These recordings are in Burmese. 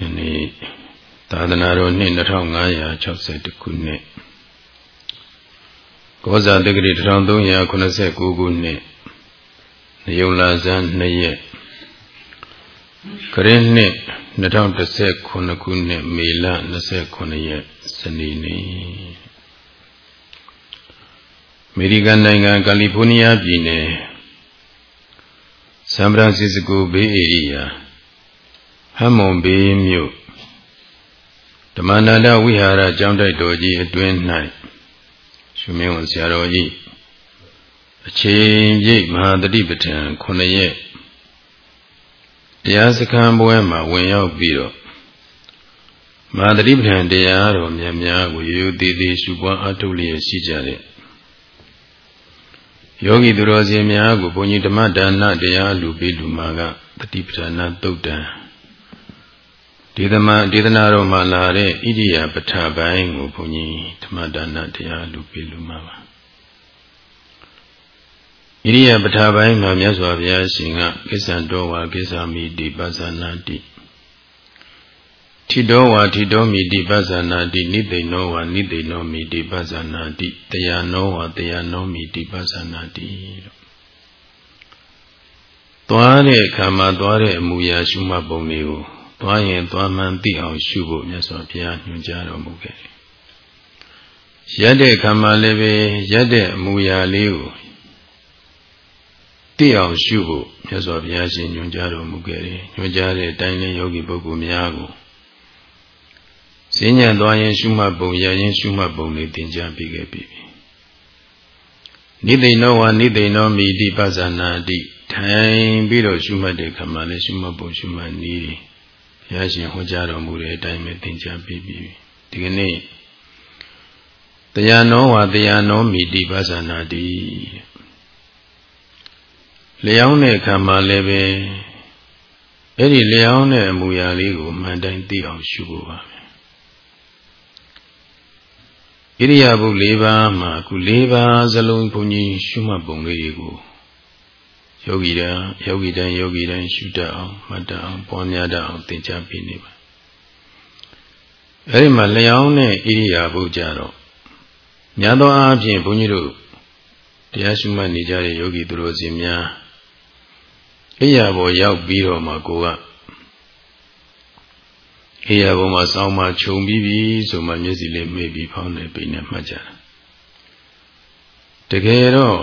ယနေ့သာသနာတော်နှစ်2562ခုနှစ်ကောဇာတက္ကရီ1389ခုနှစ်နေုံလာဇန်2ရက်ခရစ်နှစ်2019ခုနှစ်မေလ29ရက်စနေနေ့အမေရိကန်နိုင်ငံကယ်လီဖိုးနီးယားပြည်နယ်ဆန်ဖရန်စစ္စကိုဘေးဧရိယာ ဟမ်မွန်ဘေးမြို့ဓမ္မန္တဝိဟာရကျောင်းတိုက်တော်ကြီးအတွင်း၌ရှင်မင်းဝန်ဆရာတော်ကြီးအချိန်ပြည့်မဟာတတိပဋ္ဌာန်9ရက်တရားစခန်းပွဲမှာဝင်ရောက်ပြီးတော့မဟာတတိပဋ္ဌာန်တရားတော်များများကိုရိုးရိုးသေးသေးရှုပွားအထုတ်လျက်ရှိကြတဲ့ယောဂီသူတော်စင်များကိုဘုန်းကြီးဓမ္မဒါနတရားလူပေးလူမာကတတိပဋ္ဌာန်သုတ်တံ ဒေသမဒေသနာတော်မှာလာတဲ့ဣရိယာပဋ္ဌာပိုင်းကိုဘုန်းကြီးဓမ္မဒါနတရားလူပေးလူမာပါဣရိယာပဋ္ဌာပိုင်းမှာမြတ်စွာဘုရားရှင်ကကိစ္ဆံတော်ဝါကိစ္ဆာမိတိပဇာနာတိထိတော်ဝါထိတော်မိတိပဇာနာတိနိသိဏောဝါနိသိဏောမိတိပဇာနာတိတယနောဝါတယနောမိတိပဇာနာတိလို့သွားတဲ့အခါမှာသွားတဲ့အမူအရာရှုမှတ်ပုံတွေကို သွားရင်သွားမှန်သိအောင်ရှုဖို့မြတ်စွာဘုရားညွှန်ကြားတော်မူခဲ့တယ်။ရက်တဲ့အခါမှာလည်းပဲရက်တဲ့အမူအရာလေးကိုသိအောင်ရှုဖို့မြတ်စွာဘုရားရှင်ညွှန်ကြားတော်မူခဲ့တယ်။ညွှန်ကြားတဲ့အတိုင်းလည်းယောဂီပုဂ္ဂိုလ်များကိုစဉ္ညာသွားရင်ရှုမှတ်ပုံရရင်ရှုမှတ်ပုံလေးသင်ကြားပေးခဲ့ပြီ။နိသိဏောဝါနိသိဏောမိတိပဇာနာတိထိုင်ပြီးတော့ရှုမှတ်တဲ့ခါမှာလည်းရှုမှတ်ပုံရှုမှတ်နည်းဘု ရားရှင်ဟောကြားတော်မူတဲ့အတိုင်းပဲသင်ကြားပေးပြီဒီကနေ့တရားနောဝါတရားနောမိတိပဇာနာတိလျောင်းတဲ့ခံမှာလည်းပဲအဲ့ဒီလျောင်းတဲ့အမူအရာလေးကိုမှန်တိုင်းသိအောင်ရှုဖို့ပါပဲဣရိယာပု၄ပါးမှာအခု၄ပါးစလုံးဘုန်းကြီးရှုမှတ်ပုံလေးတွေကို ယောဂီတန်းယောဂီတန်းယောဂီတန်းရှုတတ်အောင်မှတ်တတ်အောင်ပွားများတတ်အောင်သင်ကြားပေးနေပါအဲဒီမှာလျောင်းတဲ့ဣရိယာပုကြတော့ညာသောအားဖြင့်ဘုန်းကြီးတို့တရားရှုမှတ်နေကြတဲ့ယောဂီသူတော်စင်များဣရိယာပေါ်ရောက်ပြီးတော့မှကိုကဣရိယာပေါ်မှာစောင်းမှခြုံပြီးပြီဆိုမှမျက်စိလေးမေ့ပြီးဖောင်းနေပိနေမှတ်ကြတာတကယ်တော့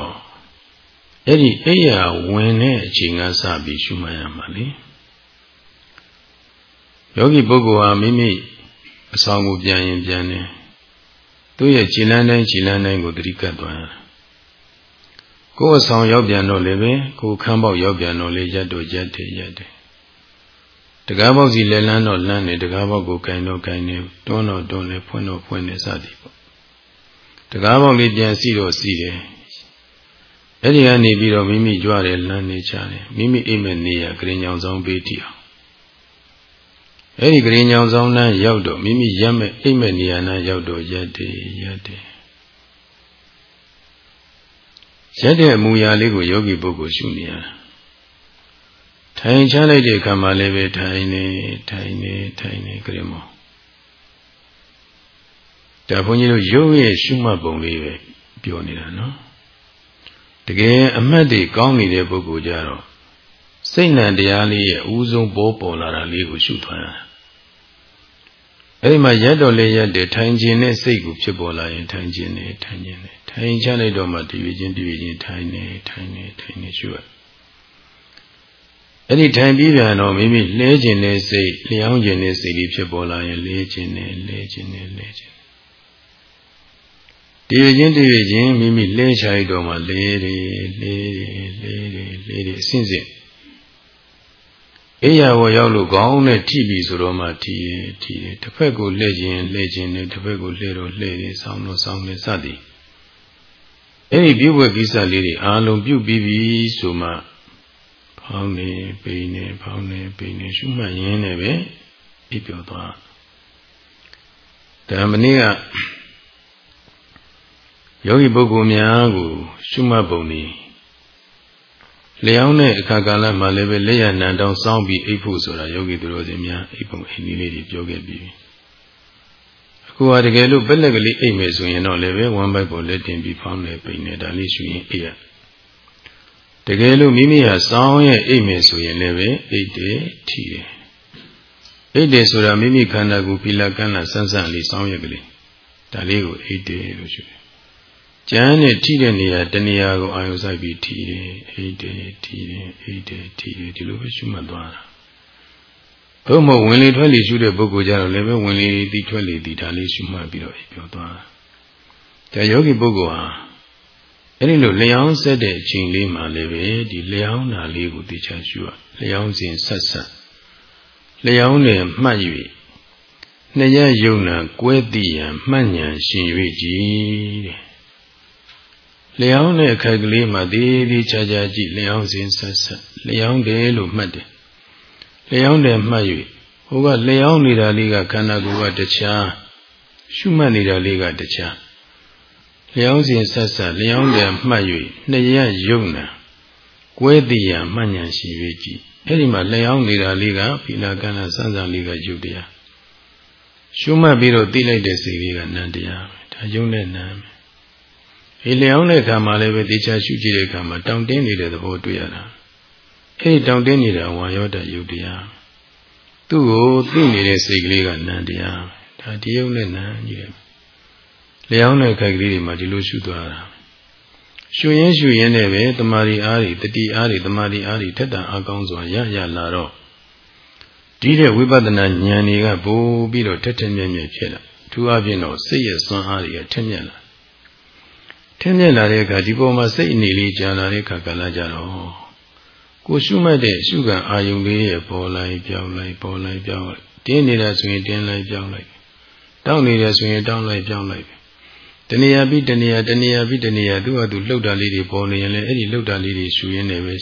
အဲ့ဒီအိယာဝင်တဲ့အချိန်ကစပြီးရှုမှတ်ရမှာလေယောဂီပုဂ္ဂိုလ်ဟာမိမိအဆောင်ကိုပြန်ရင်ပြန်တယ်သူ့ရဲ့ခြေလမ်းတိုင်းခြေလမ်းတိုင်းကိုတတိကတ်သွားရကိုယ်အဆောင်ရောက်ပြန်တော့လည်းပဲကိုယ်ခမ်းပေါက်ရောက်ပြန်တော့လေရက်တော့ရက်တယ်ရက်တယ်တကားပေါက်စီလဲလန်းတော့လန်းတယ်တကားပေါက်ကိုကင်တော့ကင်တယ်တွန်းတော့တွန်းတယ်ဖွင့်တော့ဖွင့်တယ်စသည်ပေါ့တကားပေါက်လေးပြန်စီတော့စီတယ် အဲ့ဒီကနေပြီးတော့မိမိကြွားတယ်လမ်းနေချတယ်မိမိအိမ်မက်နေရဂရင်ညောင်ဆောင်ပေးတည်အောင်အဲ့ဒီဂရင်ညောင်ဆောင်နှမ်းရောက်တော့မိမိရက်မဲ့အိမ်မက်နေရနှမ်းရောက်တော့ရက်တယ်ရက်တယ်ရက်တဲ့အမူအရာလေးကိုယောဂီပုဂ္ဂိုလ်ရှုနေရတာထိုင်ချလိုက်တဲ့အခါမှာလည်းပဲထိုင်နေထိုင်နေထိုင်နေကြရမောဒါဘုန်းကြီးတို့ရုပ်ရဲ့ရှုမှတ်ပုံလေးပဲပြောနေတာနော် တကယ်အမှတ်တွေကောင်းနေတဲ့ပုဂ္ဂိုလ်ကြတော့စိတ်နံတရားလေးရဲ့အဦးဆုံးပေါ်ပေါ်လာတာလေးကိုရှုထွန်းရတာအဲဒီမှာရက်တော်လေးရက်တယ်ထိုင်ခြင်းနဲ့စိတ်ကိုဖြစ်ပေါ်လာရင်ထိုင်ခြင်းနဲ့ထိုင်ခြင်းနဲ့ထိုင်ချလိုက်တော့မှတည်ရခြင်းတည်ရခြင်းထိုင်နေထိုင်နေထိုင်နေရှုရအဲ့ဒီထိုင်ပြီးပြန်တော့မိမိလဲခြင်းနဲ့စိတ်လျောင်းခြင်းနဲ့စိတ်လေးဖြစ်ပေါ်လာရင်လဲခြင်းနဲ့လဲခြင်းနဲ့လဲခြင်း တည်ခြင်းတည်ခြင်းမိမိလဲချလိုက်တော့မှလဲတယ်လဲတယ်လဲတယ်လဲတယ်အစဉ်စဉ်အေးရဝရောက်လို့ခေါင်းနဲ့ထိပြီဆိုတော့မှထိတယ်ထိတယ်တစ်ဖက်ကိုလှည့်ခြင်းလှည့်ခြင်းနဲ့တစ်ဖက်ကိုလှည့်တော့လှည့်တယ်ဆောင်းတော့ဆောင်းတယ်စသည်အဲ့ဒီပြုတ်ဝဲကိစ္စလေးတွေအာလုံးပြုတ်ပြီးပြီဆိုမှဖောင်းနေပိနေဖောင်းနေပိနေရှုမှတ်ရင်းနဲ့ပဲပြပြောသွားဒါမနေ့က ယောဂီပုဂ္ဂိုလ်များကိုရှုမှတ်ပုံนี้လျောင်းတဲ့အခါကာလမှာလည်းပဲလက်ရနံတောင်းစောင်းပြီးအိပ်ဖို့ဆိုတာယောဂီသူတော်စင်များအိပ်ပုံအိမ်လေးတွေပြောခဲ့ပြီးအခုဟာတကယ်လို့ပက်လက်ကလေးအိပ်မယ်ဆိုရင်တော့လည်းပဲဝမ်းပိုက်ပေါ်လက်တင်ပြီးဖောင်းနေပိန်နေဒါလေးရှူရင်အိပ်ရတကယ်လို့မိမိဟာစောင်းရဲ့အိပ်မယ်ဆိုရင်လည်းပဲအိပ်တယ်ထီတယ်အိပ်တယ်ဆိုတာမိမိခန္ဓာကိုယ်ဖီလာကန်းလာဆန်းဆန်းလေးစောင်းရက်ကလေးဒါလေးကိုအိပ်တယ်လို့ရှူတယ် ကျမ်းနဲ့ထိတဲ့နေရာတနေရာကိုအာယုစိုက်ပြီးထိတယ်အိတ်တယ်ထိတယ်အိတ်တယ်ထိတယ်ဒီလိုပဲရှုမှတ်သွားတာဘုမဟုတ်ဝင်လေထွက်လေရှုတဲ့ပုဂ္ဂိုလ်ကြတော့လည်းပဲဝင်လေဒီထွက်လေဒီဒါလေးရှုမှတ်ပြီးတော့ပြောသွားတာဒါယောဂီပုဂ္ဂိုလ်ဟာအဲ့ဒီလိုလျှောင်းဆက်တဲ့အချိန်လေးမှာလည်းပဲဒီလျှောင်းတာလေးကိုသိချရှုရလျှောင်းစဉ်ဆက်ဆက်လျှောင်းတယ်မှတ်၍နှစ်ရယုံနာကွဲသိရန်မှတ်ဉဏ်ရှင်၍ကြည်တဲ့ လျှောင်းတဲ့အခိုက်ကလေးမှာဒီဒီချာချာကြည့်လျှောင်းစဉ်ဆက်ဆက်လျှောင်းတယ်လို့မှတ်တယ်လျှောင်းတယ်မှတ်၍ဟိုကလျှောင်းနေတာလေးကခန္ဓာကိုယ်ကတခြားရှုမှတ်နေတာလေးကတခြားလျှောင်းစဉ်ဆက်ဆက်လျှောင်းတယ်မှတ်၍နှစ်ရယုံနာကွဲတည်ရမှတ်ဉဏ်ရှိ၍ကြည့်အဲ့ဒီမှာလျှောင်းနေတာလေးကဖိလာကန္နာစံစံလေးကယုတ်တရားရှုမှတ်ပြီးတော့သိလိုက်တဲ့စိတ်လေးကနန္တရားပဲဒါယုံနဲ့နံပဲဒီ လျောင်းတဲ့ခါမှာလည်းပဲတေချာရှုကြည့်တဲ့ခါမှာတောင့်တင်းနေတဲ့သဘောတွေ့ရတာအဲဒီတောင့်တင်းနေတာဝါယောတယုတ်တရားသူ့ကိုသိနေတဲ့စိတ်ကလေးကနံတရားဒါဒီယုတ်နဲ့နံကြီးတယ်လျောင်းတဲ့ခိုက်ကလေးတွေမှာဒီလိုရှုသွားတာရှုရင်ရှုရင်လည်းပဲတမာရီအားတွေတတိအားတွေတမာရီအားတွေထက်တန်အကောင်းစွာရရလာတော့ဒီတဲ့ဝိပဿနာဉာဏ်တွေကပိုပြီးတော့ထက်ထက်မြက်မြက်ဖြစ်လာသူအပြင်တော့စိတ်ရဲ့စွမ်းအားတွေကထက်မြက်လာ ထင်းမြက်လာတဲ့အခါဒီပေါ်မှာစိတ်အနေလေးကြာလာတဲ့အခါကလည်းကြတော့ကိုရှုမှတ်တဲ့ရှုခံအာယုံလေးရဲ့ပေါ်လိုက်ပြောင်းလိုက်ပေါ်လိုက်ပြောင်းလိုက်တင်းနေတာဆိုရင်တင်းလိုက်ပြောင်းလိုက်တောင်းနေတာဆိုရင်တောင်းလိုက်ပြောင်းလိုက်တဏှာပြီးတဏှာတဏှာပြီးတဏှာသူ့ဟာသူလှုပ်တာလေးတွေပေါ်နေရင်လည်းအဲ့ဒီလှုပ်တာလေးတွေရှူရင်းနေပဲ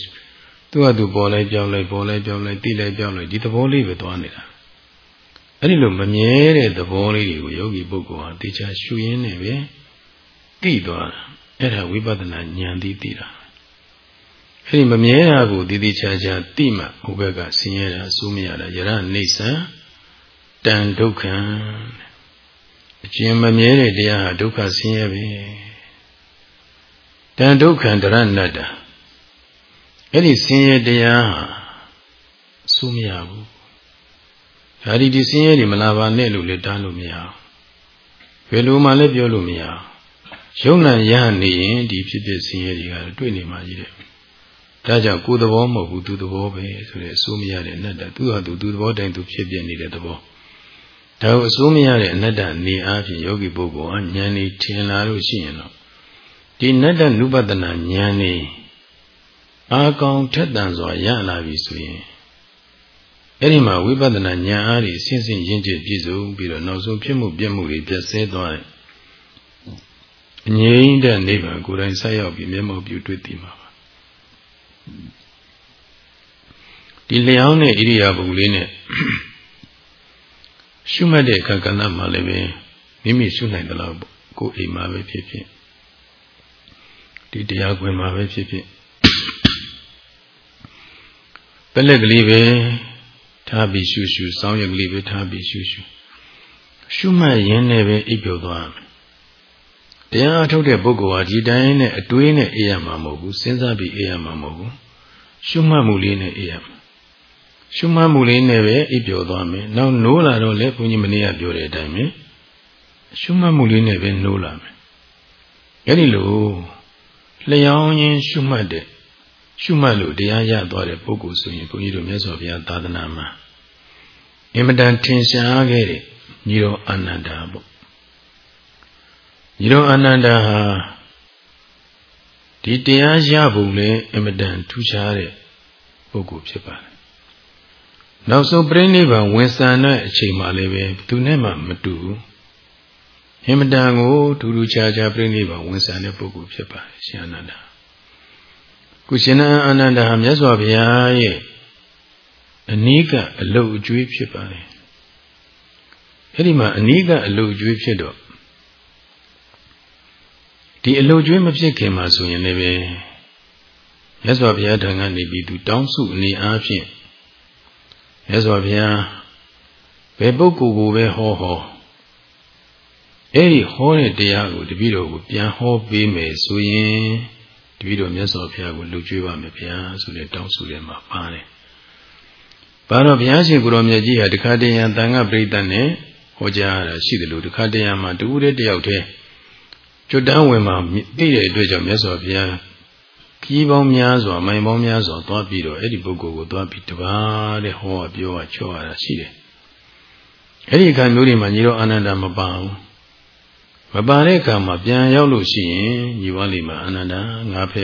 သူ့ဟာသူပေါ်လိုက်ပြောင်းလိုက်ပေါ်လိုက်ပြောင်းလိုက်တိလိုက်ပြောင်းလိုက်ဒီသဘောလေးပဲသွားနေတာအဲ့ဒီလိုမမြဲတဲ့သဘောလေးတွေကိုယောဂီပုဂ္ဂိုလ်ဟာတေချာရှူရင်းနေပဲသိသွားတာ အဲ့ဒါဝိပဿနာဉာဏ်သိသိတာအဲ့ဒီမမြဲတာကိုတည်တည်ချာချာသိမှဟိုဘက်ကဆင်းရဲတာစိုးမရတာယရနေဆံတန်ဒုက္ခံအကျဉ်းမမြဲတဲ့တရားဟာဒုက္ခဆင်းရဲပဲတန်ဒုက္ခံတရဏတ္တအဲ့ဒီဆင်းရဲတရားဟာစိုးမရဘူးဒါဒီဒီဆင်းရဲတွေမလာပါနဲ့လို့လည်းတားလို့မရဘူးဘယ်လိုမှလည်းပြောလို့မရဘူး ယုံနာရနေရင်ဒီဖြစ်ဖြစ်ဆင်းရဲတွေကတွေ့နေမှကြီးတယ်ဒါကြောင့်ကိုယ်သဘောမဟုတ်ဘူးသူသဘောပဲဆိုတဲ့အစိုးမရတဲ့အနတ္တသူဟာသူသူသဘောတိုင်းသူဖြစ်ပြနေတဲ့သဘောဒါကိုအစိုးမရတဲ့အနတ္တနေအားဖြင့်ယောဂီပုဂ္ဂိုလ်ဟာဉာဏ်ဤထင်လာလို့ရှိရင်တော့ဒီနတ္တနုပဒနာဉာဏ်ဤအာကောင်ထက်တန်စွာရလာပြီဆိုရင်အဲ့ဒီမှာဝိပဿနာဉာဏ်အားဖြင့်ဆင်းဆင်းရင့်ကျက်ပြည့်စုံပြီးတော့နောက်ဆုံးဖြစ်မှုပြည့်မှုတွေပြည့်စဲသွားတယ် အငြိမ့်တဲ့နိဗ္ဗာန်ကိုယ်တိုင်ဆက်ရောက်ပြီးမျက်မှောက်ပြုတွေ့သိမှာပါဒီလျောင်းတဲ့ဣရိယာပုလေးနဲ့ရှုမှတ်တဲ့အခါကဏ္ဍမှာလည်းပဲမိမိရှုနိုင်တယ်လို့ကိုယ်အိမ်မှာပဲဖြစ်ဖြစ်ဒီတရားခွင်မှာပဲဖြစ်ဖြစ်ပလက်ကလေးပဲထားပြီးရှုရှုစောင်းရကလေးပဲထားပြီးရှုရှုရှုမှတ်ရင်းနဲ့ပဲအိပ်ပျော်သွားမယ် တရားအထုတ်တဲ့ပုဂ္ဂိုလ်ဟာဒီတိုင်းနဲ့အတွေးနဲ့အေးရမှာမဟုတ်ဘူးစဉ်းစားပြီးအေးရမှာမဟုတ်ဘူးရှုမှတ်မှုလေးနဲ့အေးရမှာရှုမှတ်မှုလေးနဲ့ပဲအိပ်ပျော်သွားမယ်နောက်နိုးလာတော့လေဘုန်းကြီးမနေ့ကပြောတဲ့အတိုင်းပဲရှုမှတ်မှုလေးနဲ့ပဲနိုးလာမယ်အဲ့ဒီလိုလျောင်းရင်ရှုမှတ်တဲ့ရှုမှတ်လို့တရားရသွားတဲ့ပုဂ္ဂိုလ်ဆိုရင်ဘုန်းကြီးတို့မြတ်စွာဘုရားသာသနာမှာအင်မတန်ထင်ရှားခဲ့တဲ့ညီတော်အာနန္ဒာပေါ့ ညီတော်အာနန္ဒာဟာဒီတရားရဖို့လဲအမတန်ထူးခြားတဲ့ပုဂ္ဂိုလ်ဖြစ်ပါတယ်။နောက်ဆုံးပြိဋိဘံဝင်ဆန်တဲ့အချိန်မှလည်းပဲသူနဲ့မှမတူဘူး။အမတန်ကိုထူးထူးခြားခြားပြိဋိဘံဝင်ဆန်တဲ့ပုဂ္ဂိုလ်ဖြစ်ပါတယ်ရှင်အာနန္ဒာ။ကုရှင်အာနန္ဒာဟာမြတ်စွာဘုရားရဲ့အနိကအလုတ်အကျွေးဖြစ်ပါတယ်။အဲ့ဒီမှာအနိကအလုတ်အကျွေးဖြစ်တော့ ဒီအလုတ်ကျွေးမဖြစ်ခင်မှာဆိုရင်လည်းပဲမြတ်စွာဘုရားထံကနေပြီးသူတောင်းစုအနေအားဖြင့်မြတ်စွာဘုရားဘယ်ပုဂ္ဂိုလ်ကိုပဲဟောဟောအဲ့ဒီဟောတဲ့တရားကိုတပည့်တော်ကိုပြန်ဟောပေးမယ်ဆိုရင်တပည့်တော်မြတ်စွာဘုရားကိုလှူကြွေးပါမယ်ဗျာဆိုတဲ့တောင်းဆိုတယ်မှာပါတယ်။ဘာတော့ဘုရားရှင်ကိုရောမြတ်ကြီးဟာတခါတည်းရန်တန်ခါပြိတ္တနဲ့ဟောကြားရတာရှိတယ်လို့တခါတည်းရန်မှာတူတဲ့တယောက်တည်း ကျွတ်တန်းဝင်မှာသိတဲ့အတွက်ကြောင့်မြတ်စွာဘုရားခီးပေါင်းများစွာမိုင်ပေါင်းများစွာသွားပြီးတော့အဲ့ဒီပုဂ္ဂိုလ်ကိုသွားပြီးတပါးတဲ့ဟောပြောရချောရတာရှိတယ်။အဲ့ဒီအခါမျိုးတွေမှာညီတော်အာနန္ဒာမပါဘူး။မပါတဲ့အခါမှာပြန်ရောက်လို့ရှိရင်ညီဝါလီမှာအာနန္ဒာငါဖဲ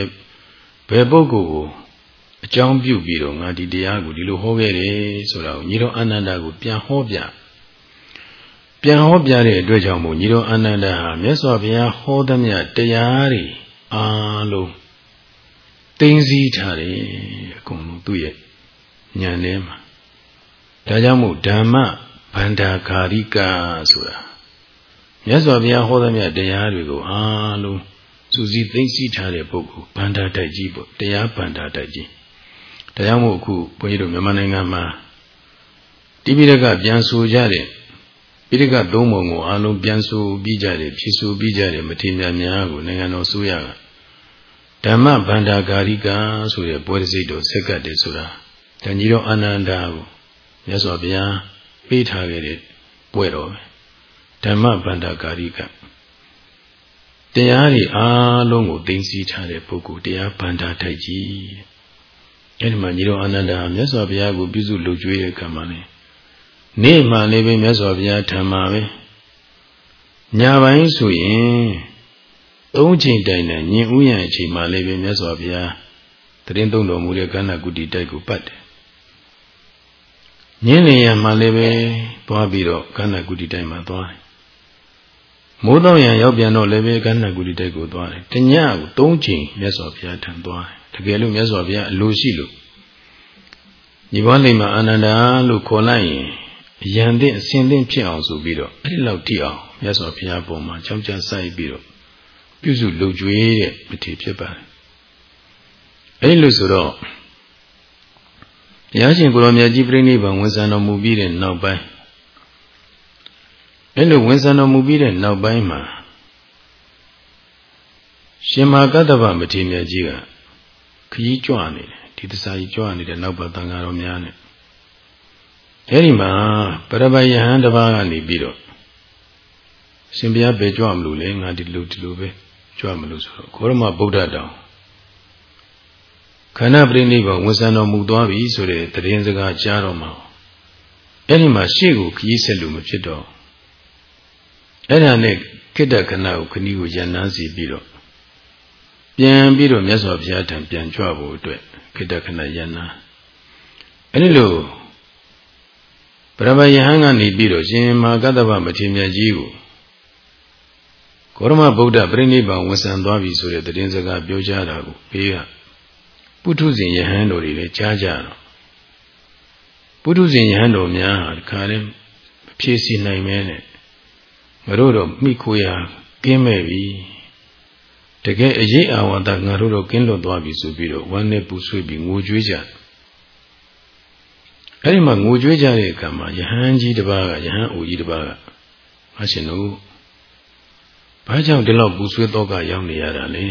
ဘယ်ပုဂ္ဂိုလ်ကိုအကြောင်းပြုပြီးတော့ငါဒီတရားကိုဒီလိုဟောခဲ့တယ်ဆိုတာကိုညီတော်အာနန္ဒာကိုပြန်ဟောပြ ပြန်ဟောပြတဲ့အတွက်ကြောင့်မို့ညီတော်အာနန္ဒာဟာမြတ်စွာဘုရားဟောသမျှတရားတွေအားလုံးသိသိထားတယ်အကုန်လုံးသူ့ရဲ့ဉာဏ်ထဲမှာဒါကြောင့်မို့ဓမ္မဗန္ဒာကာရိကဆိုတာမြတ်စွာဘုရားဟောသမျှတရားတွေကိုအားလုံးစူးစီးသိသိထားတဲ့ပုဂ္ဂိုလ်ဗန္ဒာတိုက်ကြီးပေါ့တရားဗန္ဒာတိုက်ကြီးဒါကြောင့်မို့အခုဘုန်းကြီးတို့မြန်မာနိုင်ငံမှာတိပိဋကပြန်ဆိုကြတဲ့ ပိဋကသုံးပုံကိုအားလုံးပြန်ဆိုပြီးကြတယ်ဖြည့်ဆိုပြီးကြတယ်မထေရများကိုနိုင်ငံတော်ဆိုရကဓမ္မဗန္ဒာဂာရိကဆိုတဲ့ပွဲစိတ်တော်ဆက်ကတ်တယ်ဆိုတာတန်ကြီးတော်အာနန္ဒာကိုမြတ်စွာဘုရားပေးထားခဲ့တဲ့ပွဲတော်ပဲဓမ္မဗန္ဒာဂာရိကတရားတွေအားလုံးကိုသိသိထားတဲ့ပုဂ္ဂိုလ်တရားဗန္ဒာတိုက်ကြီးအဲဒီမှာညီတော်အာနန္ဒာမြတ်စွာဘုရားကိုပြုစုလုပ်ကြွေးတဲ့ကံမှာလေ နေ့မှလည်းပဲမြတ်စွာဘုရားထံမှာပဲညာပိုင်းဆိုရင်သုံးချိန်တိုင်နဲ့ညင်ဥယျာဉ်အချိန်မှလည်းပဲမြတ်စွာဘုရားတရင်သုံးတော်မူတဲ့ကန္နာကုတိတိုက်ကိုပတ်တယ်ညင်းနေရမှလည်းပဲသွားပြီးတော့ကန္နာကုတိတိုက်မှာသွားတယ်မိုးတော့ရံရောက်ပြန်တော့လည်းပဲကန္နာကုတိတိုက်ကိုသွားတယ်တညကိုသုံးချိန်မြတ်စွာဘုရားထံသွားတယ်တကယ်လို့မြတ်စွာဘုရားအလိုရှိလို့ညီဘွားလိမ္မာအာနန္ဒာလို့ခေါ်လိုက်ရင် အယံတဲ့အစင်သင့်ဖြစ်အောင်ဆိုပြီးတော့အဲ့လောက်ထိအောင်မြတ်စွာဘုရားပုံမှာကြောက်ကြစိုက်ပြီးတော့ပြုစုလုပ်ကြွေးတဲ့မထေဖြစ်ပါတယ်အဲ့လိုဆိုတော့ဘုရားရှင်ကိုရောမြတ်ကြီးပြိဋိဘံဝန်ဆံတော်မူပြီးတဲ့နောက်ပိုင်းအဲ့လိုဝန်ဆံတော်မူပြီးတဲ့နောက်ပိုင်းမှာရှင်မာကတ္တဗမထေမြတ်ကြီးကခကြီးကြွနေတယ်ဒီသစာကြီးကြွနေတဲ့နောက်ပါတန်ဃာတော်များနဲ့ အဲဒီမှာပရပယဟန်တစ်ပါးကနေပြီးတော့ရှင်ဘုရားပဲကြွမလို့လေငါဒီလိုဒီလိုပဲကြွမလို့ဆိုတော့ခေါရမဗုဒ္ဓတောင်ခန္ဓာပြိဋိဘဝန်ဆံတော်မူသွားပြီဆိုတဲ့တရင်စကားကြားတော့မှအဲ့ဒီမှာရှေ့ကိုခကြီးဆက်လို့မဖြစ်တော့အဲ့ဒါနဲ့ကိတ္တခဏကိုခဏီးကိုရန်နာစီပြီးတော့ပြန်ပြီးတော့မြတ်စွာဘုရားထံပြန်ကြွဖို့အတွက်ခိတ္တခဏယန္နာအဲဒီလို ပရမယဟန်ကနေပြီးတော့ရှင်မဟာကတ္တဗမထေရကြီးကိုကောရမဗုဒ္ဓပြိဋိဘံဝန်ဆံသွားပြီဆိုတဲ့တည်င်းစကားပြောကြတာကိုဘေးကပုထုဇဉ်ယဟန်တော်တွေလည်းကြားကြတော့ပုထုဇဉ်ယဟန်တော်များဟာဒီခါလဲဖြည့်စီနိုင်မဲနဲ့ငါတို့တော့မိခိုရာကင်းမဲ့ပြီတကယ်အရေးအာဝါဒငါတို့တော့ကင်းလွတ်သွားပြီဆိုပြီးတော့ဝမ်းနဲ့ပူဆွေးပြီးငိုကြွေးကြတယ် အဲ့ဒီမှာငိုကြွေးကြတဲ့အခါမှာယဟန်ကြီးတစ်ပါးကယဟန်အိုကြီးတစ်ပါးကမရှင်တို့ဘာကြောင့်ဒီလောက်ပူဆွေးတော့ကရောက်နေရတာလဲ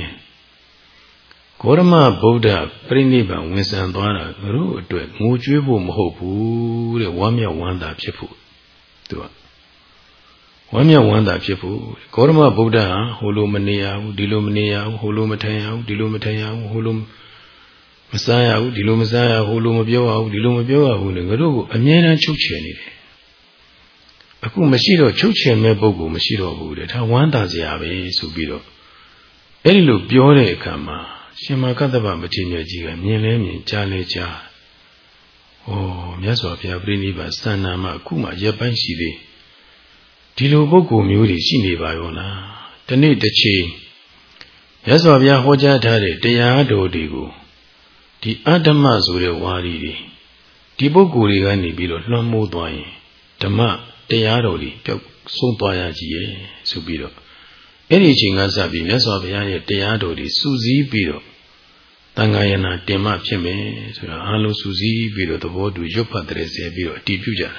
ဂေါရမဗုဒ္ဓပြိဋိဘံဝင်ဆံသွားတာတို့အတွက်ငိုကြွေးဖို့မဟုတ်ဘူးတဲ့ဝမ်းမြောက်ဝမ်းသာဖြစ်ဖို့သူကဝမ်းမြောက်ဝမ်းသာဖြစ်ဖို့ဂေါရမဗုဒ္ဓဟာဟိုလိုမနေရဘူးဒီလိုမနေရဘူးဟိုလိုမထိုင်ရဘူးဒီလိုမထိုင်ရဘူးဟိုလို မစားရဘူးဒီလိုမစားရဟိုလိုမပြောရဘူးဒီလိုမပြောရဘူးလေငါတို့ကိုအမြဲတမ်းချုပ်ချယ်နေတယ်အခုမရှိတော့ချုပ်ချယ်မဲ့ပုဂ္ဂိုလ်မရှိတော့ဘူးတဲ့ဒါဝမ်းသာစရာပဲဆိုပြီးတော့အဲ့ဒီလိုပြောတဲ့အခါမှာရှင်မကတ္တဗမထေရကြီးကမြင်လဲမြင်ကြားလဲကြားဩမြတ်စွာဘုရားပြိဋိဘစံနာမှာအခုမှရပ်ပိုင်းရှိသေးတယ်ဒီလိုပုဂ္ဂိုလ်မျိုးတွေရှိနေပါရောလားတနေ့တစ်ချိန်ရသော်ဗျာဟောကြားထားတဲ့တရားတော်တွေကို ဒီအတ္တမဆိုတဲ့ဝါရီတွေဒီပုဂ္ဂိုလ်တွေကနေပြီးတော့လွှမ်းမိုးသွားရင်ဓမ္မတရားတော်တွေပျောက်ဆုံးသွားရကြီးရဲ့ဆိုပြီးတော့အဲ့ဒီအချိန်ကစပြီးမြတ်စွာဘုရားရဲ့တရားတော်တွေစူးစီးပြီးတော့တန်ခါယနာတင်မှဖြစ်မယ်ဆိုတာအားလုံးစူးစီးပြီးတော့သဘောတူရွတ်ဖတ်တဲ့ဆဲပြီးတော့အတည်ပြုကြတယ်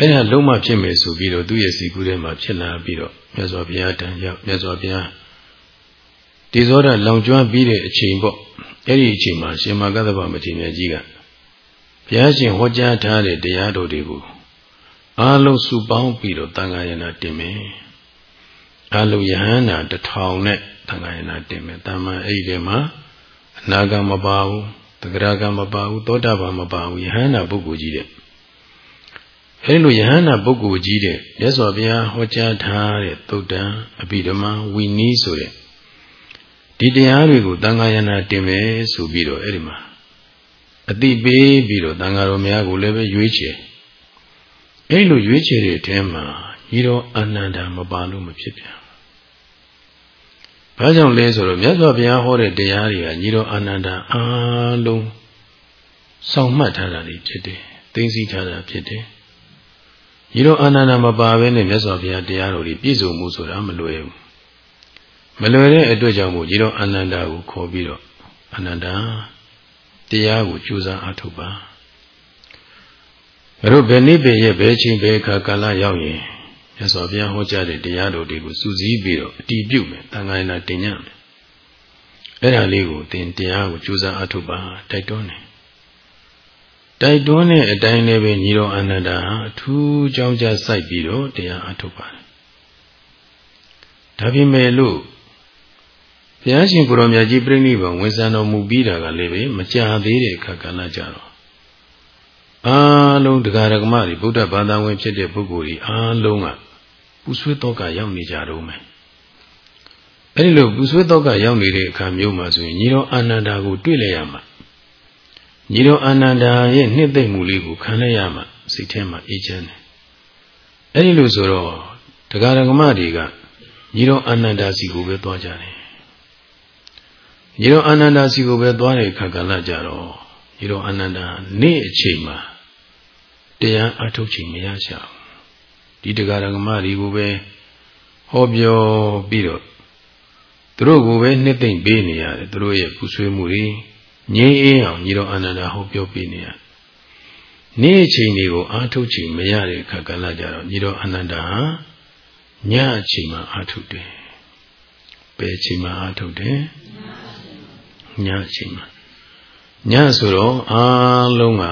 အဲ့ဒါလုံးမဖြစ်မယ်ဆိုပြီးတော့သူ့ရဲ့စီကူးထဲမှာဖြစ်လာပြီးတော့မြတ်စွာဘုရားတန်ရောက်မြတ်စွာဘုရားဒီဇောဒလောင်ကျွမ်းပြီးတဲ့အချိန်ပေါ့ အဲ့ဒီအချိန်မှာရှင်မဂ္ဂသဗမထေရကြီးကဘုရားရှင်ဟောကြားထားတဲ့တရားတော်တွေကိုအားလုံးစုပေါင်းပြီးတော့တန်ခါယနာတင်မယ်အားလုံးယဟန္တာတထောင်နဲ့တန်ခါယနာတင်မယ်တာမန်အဲ့ဒီထဲမှာအနာဂံမပါဘူးတဂရကံမပါဘူးသောတာပန်မပါဘူးယဟန္တာပုဂ္ဂိုလ်ကြီးတဲ့အဲလိုယဟန္တာပုဂ္ဂိုလ်ကြီးတဲ့မြတ်စွာဘုရားဟောကြားထားတဲ့သုတ်တံအဘိဓမ္မာဝီနည်းဆိုတဲ့ ဒီတရားတွေကိုတန်ခါယနာတင်မယ်ဆိုပြီးတော့အဲ့ဒီမှာအတိပေးပြီးတော့တန်ခါတော်များကိုလည်းပဲရွေးချယ်အဲ့လိုရွေးချယ်တဲ့အထဲမှာညီတော်အာနန္ဒာမပါလို့မဖြစ်ပြန်ဘာကြောင့်လဲဆိုတော့မြတ်စွာဘုရားဟောတဲ့တရားတွေကညီတော်အာနန္ဒာအားလုံးစောင့်မှတ်ထားတာတွေဖြစ်တယ်သိသိထားတာဖြစ်တယ်ညီတော်အာနန္ဒာမပါဘဲနဲ့မြတ်စွာဘုရားတရားတော်တွေပြည့်စုံမှုဆိုတာမလွယ်ဘူး မလွယ်တဲ့အတွက်ကြောင့်မို့ညီတော်အာနန္ဒာကိုခေါ်ပြီးတော့အာနန္ဒာတရားကိုကြိုးစားအားထုတ်ပါအဲ့တော့ဘယ်နည်းပဲရဲ့ဘယ်ချိန်ဘယ်အခါကာလရောက်ရင်မြတ်စွာဘုရားဟောကြားတဲ့တရားတော်တွေကိုစူးစီးပြီးတော့အတည်ပြုမယ်တန်ခါရင်တင်ညမယ်အဲ့ဒါလေးကိုသင်တရားကိုကြိုးစားအားထုတ်ပါတိုက်တွန်းတယ်တိုက်တွန်းတဲ့အတိုင်းလည်းပဲညီတော်အနန္ဒာအထူးကြောင်းကြစိုက်ပြီးတော့တရားအားထုတ်ပါတယ်ဒါပြင်မဲ့လို့ ဘုရားရှင်ကိုရောမြတ်ကြီးပြိဋိဘံဝန်ဆံတော်မူပြီးတာကလည်းပဲမကြာသေးတဲ့အခါကလည်းကြတော့အားလုံးတရားဓမ္မတွေဗုဒ္ဓဘာသာဝင်ဖြစ်တဲ့ပုဂ္ဂိုလ်တွေအားလုံးကပူဆွေးတော့ကရောက်နေကြတော့မယ်အဲဒီလိုပူဆွေးတော့ကရောက်နေတဲ့အခါမျိုးမှာဆိုရင်ညီတော်အာနန္ဒာကိုတွေ့လိုက်ရမှာညီတော်အာနန္ဒာရဲ့နှစ်သိမ့်မှုလေးကိုခံလိုက်ရမှာစိတ်ထဲမှာအေးချမ်းတယ်အဲဒီလိုဆိုတော့တရားဓမ္မတွေကညီတော်အာနန္ဒာစီကိုပဲသွားကြတယ် ညီတော်အာနန္ဒာစီကိုပဲသွားတဲ့အခါကလည်းကြတော့ညီတော်အာနန္ဒာနေ့အချိန်မှာတရားအထုတ်ချိန်မရရှာဒီတရားဓမ္မတွေကိုပဲဟောပြောပြီးတော့သူတို့ကိုပဲနှစ်သိမ့်ပေးနေရတယ်သူတို့ရဲ့ပူဆွေးမှုတွေငြိမ်းအေးအောင်ညီတော်အာနန္ဒာဟောပြောပေးနေရနေ့အချိန်တွေကိုအာထုတ်ချိန်မရတဲ့အခါကလည်းကြတော့ညီတော်အာနန္ဒာဟာညအချိန်မှာအာထုတ်တယ်ဘယ်အချိန်မှာအာထုတ်တယ် ညအချိန်မှာညဆိုတော့အားလုံးက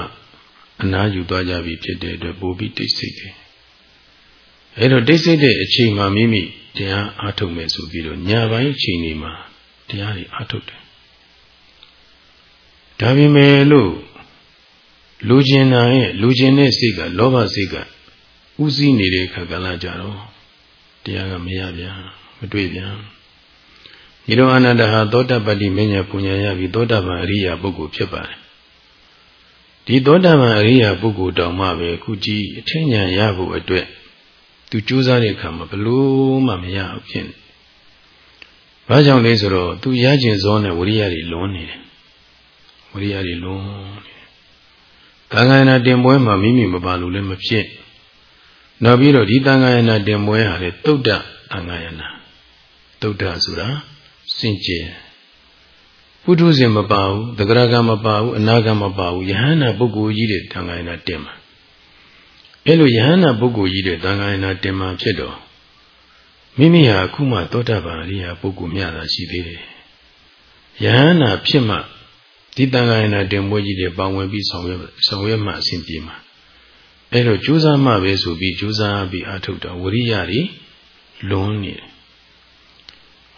အနားယူသွားကြပြီဖြစ်တဲ့အတွက်ပိုပြီးတိတ်ဆိတ်တယ်အဲတော့တိတ်ဆိတ်တဲ့အချိန်မှာမိမိတရားအားထုတ်မယ်ဆိုပြီးတော့ညပိုင်းအချိန်တွေမှာတရားတွေအားထုတ်တယ်ဒါပေမဲ့လို့လူကျင်နာရဲ့လူကျင်တဲ့စိတ်ကလောဘစိတ်ကဥစည်းနေတဲ့ခါကလာကြတော့တရားကမရပြန်မတွေ့ပြန် ဒီလိုအနန္တဟာသောတပတ္တိမညာပူညာရပြီးသောတပန်အရိယာပုဂ္ဂိုလ်ဖြစ်ပါတယ်ဒီသောတပန်အရိယာပုဂ္ဂိုလ်တောင်မှပဲခုကြည့်အထင်ညာရဖို့အတွက်သူကြိုးစားတဲ့အခါမှာဘလို့မှမရအောင်ဖြစ်နေ။ဘာကြောင့်လဲဆိုတော့သူရကျင်စောနဲ့ဝရိယတွေလွန်နေတယ်။ဝရိယတွေလွန်နေတယ်။သံဃာယနာတင်ပွဲမှာမိမိမပါလို့လည်းမဖြစ်။နောက်ပြီးတော့ဒီသံဃာယနာတင်ပွဲဟာလေတုတ်တသံဃာယနာတုတ်တဆိုတာ စင်ကြယ်ပုထုဇဉ်မပါဘူးသဂရကမပါဘူးအနာကမပါဘူးယဟန္တာပုဂ္ဂိုလ်ကြီးတဲ့သံဃာယနာတင်မှာအဲ့လိုယဟန္တာပုဂ္ဂိုလ်ကြီးတဲ့သံဃာယနာတင်မှာဖြစ်တော့မိမိဟာအခုမှသောတာပန်အရိယာပုဂ္ဂိုလ်မြတ်တာရှိသေးတယ်ယဟန္တာဖြစ်မှဒီတန်ခါရဏတင်ပွဲကြီးတွေပေါဝင်ပြီးဆောင်ရွက်ဆောင်ရွက်မှအဆင်ပြေမှာအဲ့တော့ကြိုးစားမှပဲဆိုပြီးကြိုးစားပြီးအထုတ်တော့ဝရိယတွေလွန်နေတယ်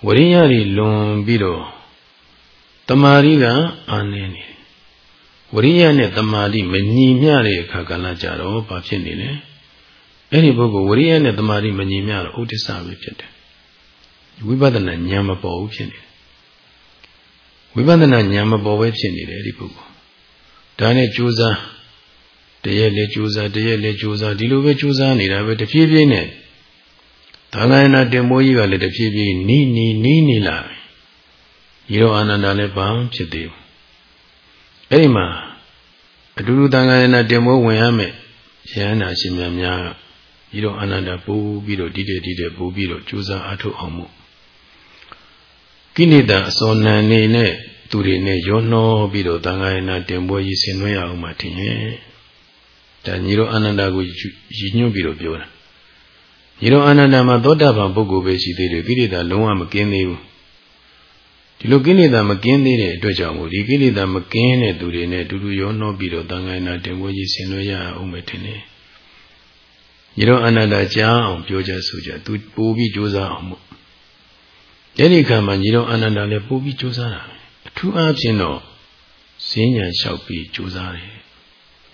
ဝရိယတွေလွန်ပြီးတော့တမာရီကအာနေနေတယ်ဝရိယနဲ့တမာရီမညီမျှတဲ့အခါကလည်းကြတော့ဘာဖြစ်နေလဲအဲ့ဒီပုဂ္ဂိုလ်ဝရိယနဲ့တမာရီမညီမျှတော့ဥဒိစ္စပဲဖြစ်တယ်ဝိပဿနာဉာဏ်မပေါ်ဘူးဖြစ်နေတယ်ဝိပဿနာဉာဏ်မပေါ်ပဲဖြစ်နေတယ်ဒီပုဂ္ဂိုလ်ဒါနဲ့ကြိုးစားတရက်လေကြိုးစားတရက်လေကြိုးစားဒီလိုပဲကြိုးစားနေတာပဲတဖြည်းဖြည်းနဲ့ သာဂယနာတင်မိုးကြီးကလည်းတဖြည်းဖြည်းနီးနီးနီးနီးလာပြီရောအာနန္ဒလည်းဘာမှဖြစ်သေးဘူးအဲ့ဒီမှာအတူတူသံဃာယနာတင်မိုးဝင်ရမယ်ရဟန္တာရှင်များများဒီတော့အာနန္ဒပိုးပြီးတော့ဒီတဲ့ဒီတဲ့ပိုးပြီးတော့ကြိုးစားအားထုတ်အောင်မို့ကိလေသာအစောနံနေနဲ့သူတွေနဲ့ရောနှောပြီးတော့သံဃာယနာတင်ပွဲကြီးဆင်နွှဲရအောင်မှထင်ရဲ့ဒါညီတော်အာနန္ဒာကိုရည်ညွှန်းပြီးတော့ပြောတာ ညီတော်အာနန္ဒာမှာသောတာပန်ပုဂ္ဂိုလ်ပဲရှိသေးတယ်ကိလေသာလုံးဝမကင်းသေးဘူးဒီလိုကိလေသာမကင်းသေးတဲ့အတွက်ကြောင့်မို့ဒီကိလေသာမကင်းတဲ့သူတွေနဲ့တူတူရောနှောပြီးတော့သံဃာနာတင်ပွဲကြီးဆင်နွှဲရအောင်ပဲထင်တယ်ညီတော်အာနန္ဒာကြားအောင်ပြောကြဆိုကြသူပို့ပြီးကြိုးစားအောင်မို့အဲ့ဒီခါမှာညီတော်အာနန္ဒာလည်းပို့ပြီးကြိုးစားတာအထူးအားဖြင့်တော့ဈဉ္ညာလျှောက်ပြီးကြိုးစားတယ်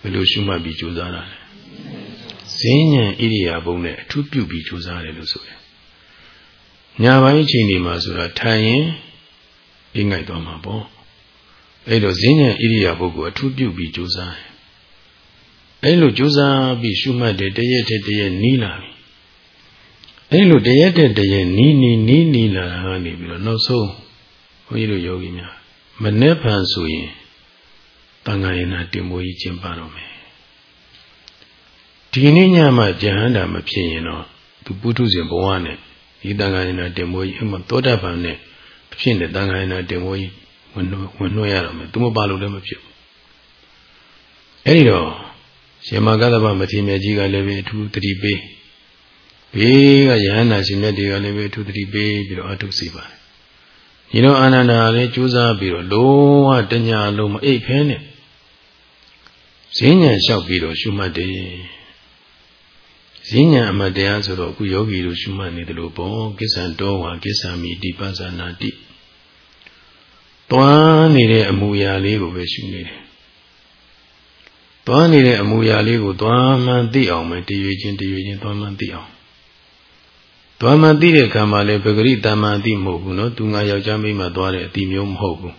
ဘယ်လိုရှုမှတ်ပြီးကြိုးစားတာလဲ ဈဉ္ညာဣရိယာပုနဲ့အထူးပြုပြီးကြိုးစားတယ်လို့ဆိုတယ်ညာပိုင်းအချိန်ဒီမှာဆိုတာထိုင်ရင်အိမ်ငိုက်သွားမှာပေါ့အဲ့တော့ဈဉ္ညာဣရိယာပုကိုအထူးပြုပြီးကြိုးစားတယ်အဲ့လိုကြိုးစားပြီးရှုမှတ်တယ်တရက်တည်းတရက်နီးလာပြီအဲ့လိုတရက်တည်းတရက်နီးနီးနီးနီးလာတာကနေပြီးတော့နောက်ဆုံးဘုန်းကြီးတို့ယောဂီများမနေ့ဖန်ဆိုရင်တန်ခါရင်နာတင်မိုးကြီးကျင်းပတော့မယ် ဒီနေ့ညမှဉာဏ်တာမဖြစ်ရင်တော့သူပုထုဇဉ်ဘဝနဲ့ဒီတန်ခါရင်နာတင်မိုးကြီးအမှသောတာပန်နဲ့အဖြစ်နဲ့တန်ခါရင်နာတင်မိုးကြီးဝင်ဝင်နှွှဲရတော့မယ်သူမပါလို့လည်းမဖြစ်ဘူးအဲ့ဒီတော့ရှင်မဂသဗမထေရမြတ်ကြီးကလည်းပဲအထူးတတိပေးဘေးကယဟန္တာရှင်မြတ်တွေကလည်းပဲအထူးတတိပေးပြီးတော့အထုစီပါတယ်ညီတော်အာနန္ဒာလည်းကြိုးစားပြီးတော့လုံးဝတညာလုံးမအိပ်ဖဲနဲ့ဈဉ္ညာလျှောက်ပြီးတော့ရှုမှတ်တယ် ဈဉ္ညာအမတရားဆိုတော့အခုယောဂီတို့ရှုမှတ်နေတယ်လို့ပေါ့ကိစ္ဆံတော်ဝါကိစ္ဆာမိတိပဇာနာတိတွန်းနေတဲ့အမူအရာလေးကိုပဲရှုနေတယ်သွားနေတဲ့အမူအရာလေးကိုသွားမှန်သိအောင်ပဲတည်ရွေချင်းတည်ရွေချင်းသွားမှန်သိအောင်သွားမှန်သိတဲ့ခံမှာလေပဂရိတမန်သိမဟုတ်ဘူးနော်သူငါယောက်ျားမိန်းမသွားတဲ့အတိမျိုးမဟုတ်ဘူး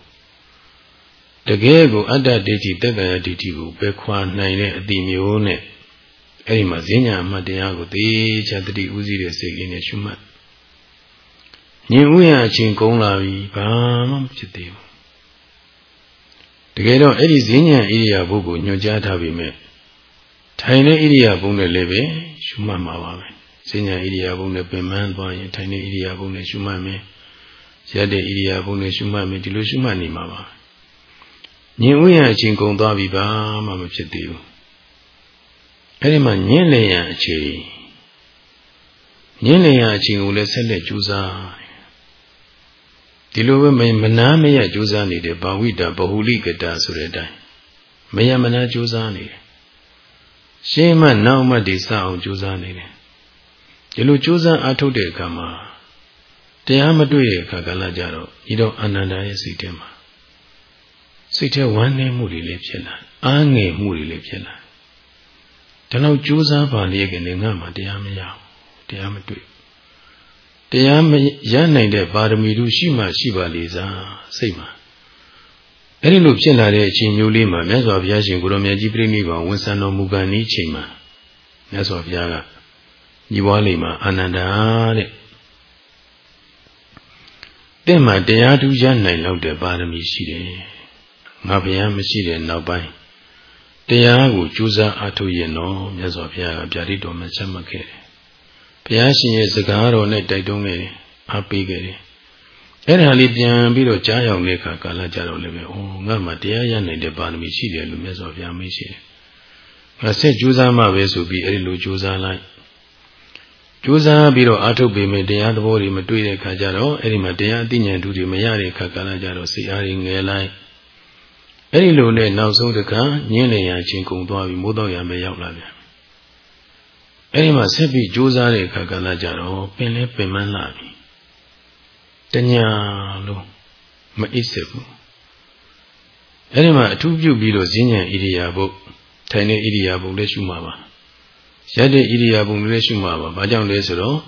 တကယ်ကိုအတ္တဒိဋ္ဌိတက္ကရာဒိဋ္ဌိကိုပဲခွာနိုင်တဲ့အတိမျိုးနဲ့ အဲ့ဒီမှာဈဉ္ညာအမှတ်တရားကိုသေချာတတိဥစည်းတဲ့စိတ်လေးနဲ့ရှုမှတ်ဉာဏ်ဥယျာအချင်းကုန်းလာပြီဘာမှမဖြစ်သေးဘူးတကယ်တော့အဲ့ဒီဈဉ္ဉံဣရိယာပုကိုညွှန်ကြားထားပြီမဲ့ထိုင်တဲ့ဣရိယာပုနဲ့လည်းပဲရှုမှတ်မှာပါပဲဈဉ္ဉံဣရိယာပုနဲ့ပင်မသွားရင်ထိုင်တဲ့ဣရိယာပုနဲ့ရှုမှတ်မယ်ရက်တဲ့ဣရိယာပုနဲ့ရှုမှတ်မယ်ဒီလိုရှုမှတ်နေမှာပါညင်ဥယျာအချင်းကုန်သွားပြီပါမှမဖြစ်သေးဘူး အဲ့ဒီမှာညင်လေရန်အချိန်ညင်လေရန်အချိန်ကိုလည်းဆက်လက်ကြိုးစားဒီလိုပဲမနာမရကြိုးစားနေတဲ့ဘာဝိတာဘဟုလိကတာဆိုတဲ့အတိုင်းမယမနာကြိုးစားနေတယ်ရှင်းမှနောက်မှဒီစအောင်ကြိုးစားနေတယ်ဒီလိုကြိုးစားအားထုတ်တဲ့အခါမှာတရားမတွေ့တဲ့အခါကလည်းကြတော့ဤတော့အာနန္ဒာရဲ့စိတ်ထဲမှာစိတ်ထဲဝမ်းနည်းမှုတွေလည်းဖြစ်လာအားငယ်မှုတွေလည်းဖြစ်လာ ဒါတော့ကြိုးစားပါလေကနေငါမှတရားမရဘူးတရားမတွေ့တရားမရနိုင်တဲ့ပါရမီတို့ရှိမှရှိပါလေစားစိတ်မှာအဲ့ဒီလိုဖြစ်လာတဲ့အချိန်မျိုးလေးမှာမြတ်စွာဘုရားရှင်ကိုရောမြတ်ကြီးပြိဋိဘံဝန်ဆံတော်မူကန်ဤချိန်မှာမြတ်စွာဘုရားကညီပွားလေးမှာအာနန္ဒာတဲ့တင့်မှာတရားထူးရနိုင်လောက်တဲ့ပါရမီရှိတယ်ငါဘုရားမရှိတဲ့နောက်ပိုင်း တရားကိုကြိုးစားအားထုတ်ရင်တော့မြတ်စွာဘုရားကဗျာဒိတော်မှာဆက်မှတ်ခဲ့တယ်ဘုရားရှင်ရဲ့စကားတော်နဲ့တိုက်တွန်းခဲ့တယ်အားပေးခဲ့တယ်အဲ့ဒါလေးပြန်ပြီးတော့ကြားရောက်တဲ့အခါကာလကြတော့လည်းပဲဩငါမှတရားရနိုင်တဲ့ပါရမီရှိတယ်လို့မြတ်စွာဘုရားမေးရှိတယ်ငါဆက်ကြိုးစားမှပဲဆိုပြီးအဲ့ဒီလိုကြိုးစားလိုက်ကြိုးစားပြီးတော့အားထုတ်ပေမဲ့တရားသဘောတွေမတွေ့တဲ့အခါကျတော့အဲ့ဒီမှာတရားအသိဉာဏ်တူတွေမရတဲ့အခါကာလကြတော့စိတ်အားတွေငယ်လိုက် အဲ့ဒီလိုနဲ့နောက်ဆုံးတစ်ခါညင်းလျာချင်းကုံသွားပြီးမိုးတော့ရမယ်ရောက်လာပြန်အဲဒီမှာဆက်ပြီးကြိုးစားတဲ့အခါကလည်းကြတော့ပင်လဲပင်မလာပြီတညာလုံးမအိပ်စစ်ဘူးအဲဒီမှာအထူးပြုပြီးတော့ဈဉ္ဉံဣရိယာပုထိုင်တဲ့ဣရိယာပုလည်းရှုမှာပါရက်တဲ့ဣရိယာပုလည်းရှုမှာပါဘာကြောင့်လဲဆိုတော့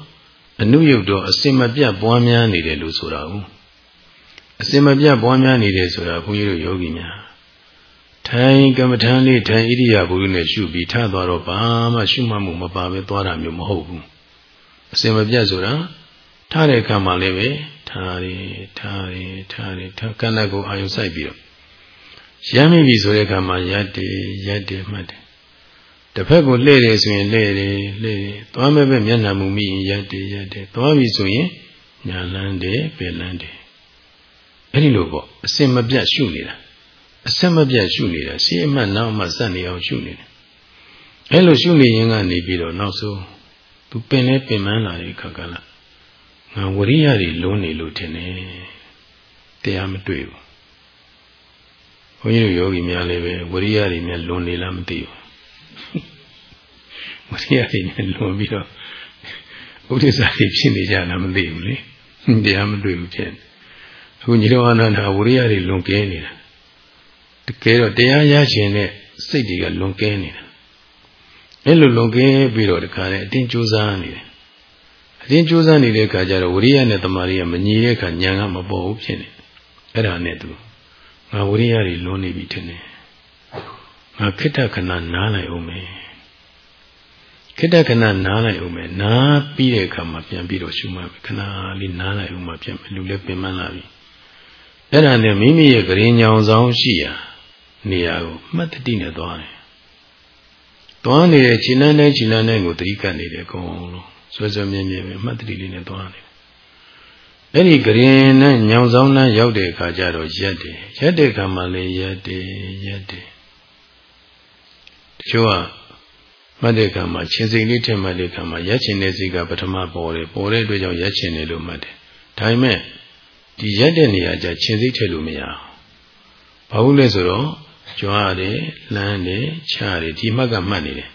အနုယုတ်တော့အစင်မပြတ်ပွားများနေတယ်လို့ဆိုတာဟုတ်အစင်မပြတ်ပွားများနေတယ်ဆိုတာဘုန်းကြီးတို့ယောဂီများ ထိုင်ကမ္မထမ်းလေးထိုင်ဣရိယာပုနဲ့ရှုပြီးထားသွားတော့ဘာမှရှုမှတ်မှုမပါပဲသွားတာမျိုးမဟုတ်ဘူးအစင်မပြတ်ဆိုတာထားတဲ့အခါမှာလည်းပဲထားရထားရထားရထားကန္နကိုအာယုစိုက်ပြီးတော့ရမ်းမိပြီဆိုတဲ့အခါမှာရက်တည်ရက်တည်မှတ်တယ်တစ်ဖက်ကိုလှည့်တယ်ဆိုရင်လှည့်တယ်လှည့်တယ်သွားမဲ့ပဲမျက်နှာမူမိရင်ရက်တည်ရက်တည်သွားပြီဆိုရင်ညာလန်းတယ်ပင်လန်းတယ်အဲ့ဒီလိုပေါ့အစင်မပြတ်ရှုနေတာ အဆက်မပြတ်ရှုနေတာရှေးအမှတ်နောက်အမှစက်နေအောင်ရှုနေတယ်အဲ့လိုရှုနေရင်ကနေပြီးတော့နောက်ဆုံးသူပင်လဲပင်မန်းလာတဲ့ခါကလာငါဝရိယတွေလုံးနေလို့ထင်တယ်တရားမတွေ့ဘူးဘုန်းကြီးတို့ယောဂီများလည်းပဲဝရိယတွေနဲ့လွန်နေလားမသိဘူးဝရိယတွေနဲ့လွန်ပြီးတော့ဥဒိစ္စတွေဖြစ်နေကြလားမသိဘူးလေတရားမတွေ့ဘူးဖြစ်အခုညီတော်အနန္ဒာဝရိယတွေလွန်ကဲနေတာ တကယ်တော့တရားရခြင်းနဲ့စိတ်တွေကလွန်ကဲနေတာအဲ့လိုလွန်ကဲပြီးတော့တခါလေအတင်းကြိုးစားနေတယ်အတင်းကြိုးစားနေတဲ့အခါကျတော့ဝရိယနဲ့တမာရီကမညီတဲ့အခါဉာဏ်ကမပေါ်ဘူးဖြစ်နေအဲ့ဒါနဲ့သူငါဝရိယတွေလွန်နေပြီထင်တယ်ငါခိတ္တခဏနားလိုက်အောင်မယ်ခိတ္တခဏနားလိုက်အောင်မယ်နားပြီးတဲ့အခါမှာပြန်ပြီးတော့ရှုမှတ်ခဏလေးနားလိုက်အောင်မှပြန်လူလည်းပြင်မှန်းလာပြီအဲ့ဒါနဲ့မိမိရဲ့ဂရင်ညောင်ဆောင်ရှိရာ နေရာကိုမှတ်တတိနဲ့သွားတယ်သွားနေတဲ့ခြေလမ်းနဲ့ခြေလမ်းနဲ့ကိုတတိကတ်နေတယ်အကုန်လုံးဆွဲဆွဲမြဲမြဲပဲမှတ်တတိလေးနဲ့သွားနေတယ်အဲ့ဒီဂရင်နဲ့ညောင်ဆောင်နဲ့ရောက်တဲ့အခါကျတော့ရက်တယ်ရက်တဲ့အခါမှလည်းရက်တယ်ရက်တယ်တချို့ကမှတ်တဲ့အခါမှာခြေစိတ်လေးထင်မှတ်တဲ့အခါမှာရက်ချင်တဲ့စိတ်ကပထမပေါ်တယ်ပေါ်တဲ့အတွက်ကြောင့်ရက်ချင်တယ်လို့မှတ်တယ်ဒါပေမဲ့ဒီရက်တဲ့နေရာကျခြေစိတ်ထည့်လို့မရအောင်ဘာလို့လဲဆိုတော့ ကြွားတယ်လမ်းတယ်ချတယ်ဒီမှတ်ကမှတ်နေတယ်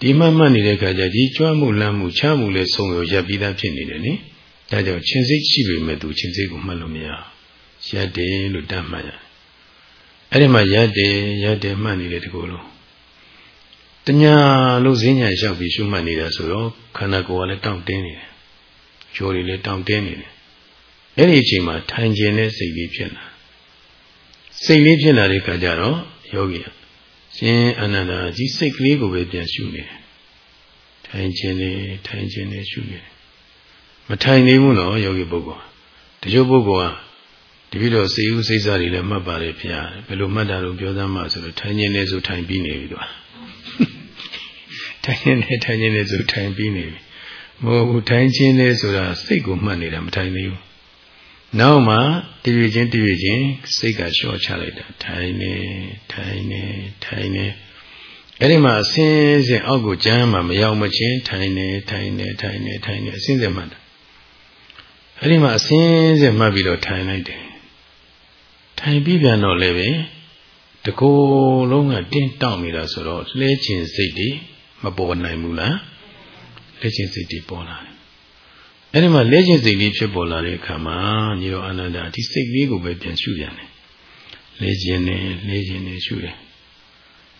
ဒီမှတ်မှတ်နေတဲ့အခါကျဒီကြွားမှုလမ်းမှုချမှုလဲဆုံးရောရပ်ပြီးသားဖြစ်နေတယ်နိဒါကြောင့်ချင်းစိတ်ရှိပေမဲ့သူချင်းစိတ်ကိုမှတ်လို့မရရက်တယ်လို့တတ်မှတ်ရအဲ့ဒီမှာရက်တယ်ရက်တယ်မှတ်နေတယ်ဒီကိုယ်လုံးတညာလို့ဈဉ္ညာလျှောက်ပြီးရှုမှတ်နေတာဆိုတော့ခန္ဓာကိုယ်ကလည်းတောင့်တင်းနေတယ်။ကြော်တွေလည်းတောင့်တင်းနေတယ်။အဲ့ဒီအချိန်မှာထိုင်ခြင်းနဲ့စိတ်လေးဖြစ်လာ စိတ်လေးဖြစ်လာတဲ့အခါကျတော့ယောဂီရှင်အနန္ဒာကြီးစိတ်ကလေးကိုပဲပြန်ရှုနေတယ်ထိုင်ခြင်းနဲ့ထိုင်ခြင်းနဲ့ရှုနေတယ်မထိုင်နေဘူးနော်ယောဂီပုဂ္ဂိုလ်တချို့ပုဂ္ဂိုလ်ကတပိတော့စေဥစိတ်စားတွေလည်းမှတ်ပါတယ်ဗျာဘယ်လိုမှတ်တာလို့ပြောသမှာဆိုတော့ထိုင်ခြင်းနဲ့ဆိုထိုင်ပြီးနေပြီတော့ထိုင်ခြင်းနဲ့ထိုင်ခြင်းနဲ့ဆိုထိုင်ပြီးနေပြီမဟုတ်ဘူးထိုင်ခြင်းနဲ့ဆိုတာစိတ်ကိုမှတ်နေတာမထိုင်သေးဘူး နောက်မှတည်ရချင်းတည်ရချင်းစိတ်ကလျှော့ချလိုက်တာထိုင်နေထိုင်နေထိုင်နေအဲ့ဒီမှာအစင်းစင်အောက်ကိုကျမ်းမှာမရောက်မချင်းထိုင်နေထိုင်နေထိုင်နေထိုင်နေအစင်းစင်မှတ်တာအဲ့ဒီမှာအစင်းစင်မှတ်ပြီးတော့ထိုင်လိုက်တယ်ထိုင်ပြီးပြန်တော့လည်းပဲတကိုယ်လုံးကတင်းတောင့်နေတာဆိုတော့လှဲချင်စိတ်တွေမပေါ်နိုင်ဘူးလားလှဲချင်စိတ်တွေပေါ်လာတယ် အဲ့ဒီမှာလဲကျင်စိတ်လေးဖြစ်ပေါ်လာတဲ့အခါမှာညီတော်အာနန္ဒာဒီစိတ်လေးကိုပဲပြန်ရှုပြန်တယ်လဲကျင်နေလဲကျင်နေရှုတယ်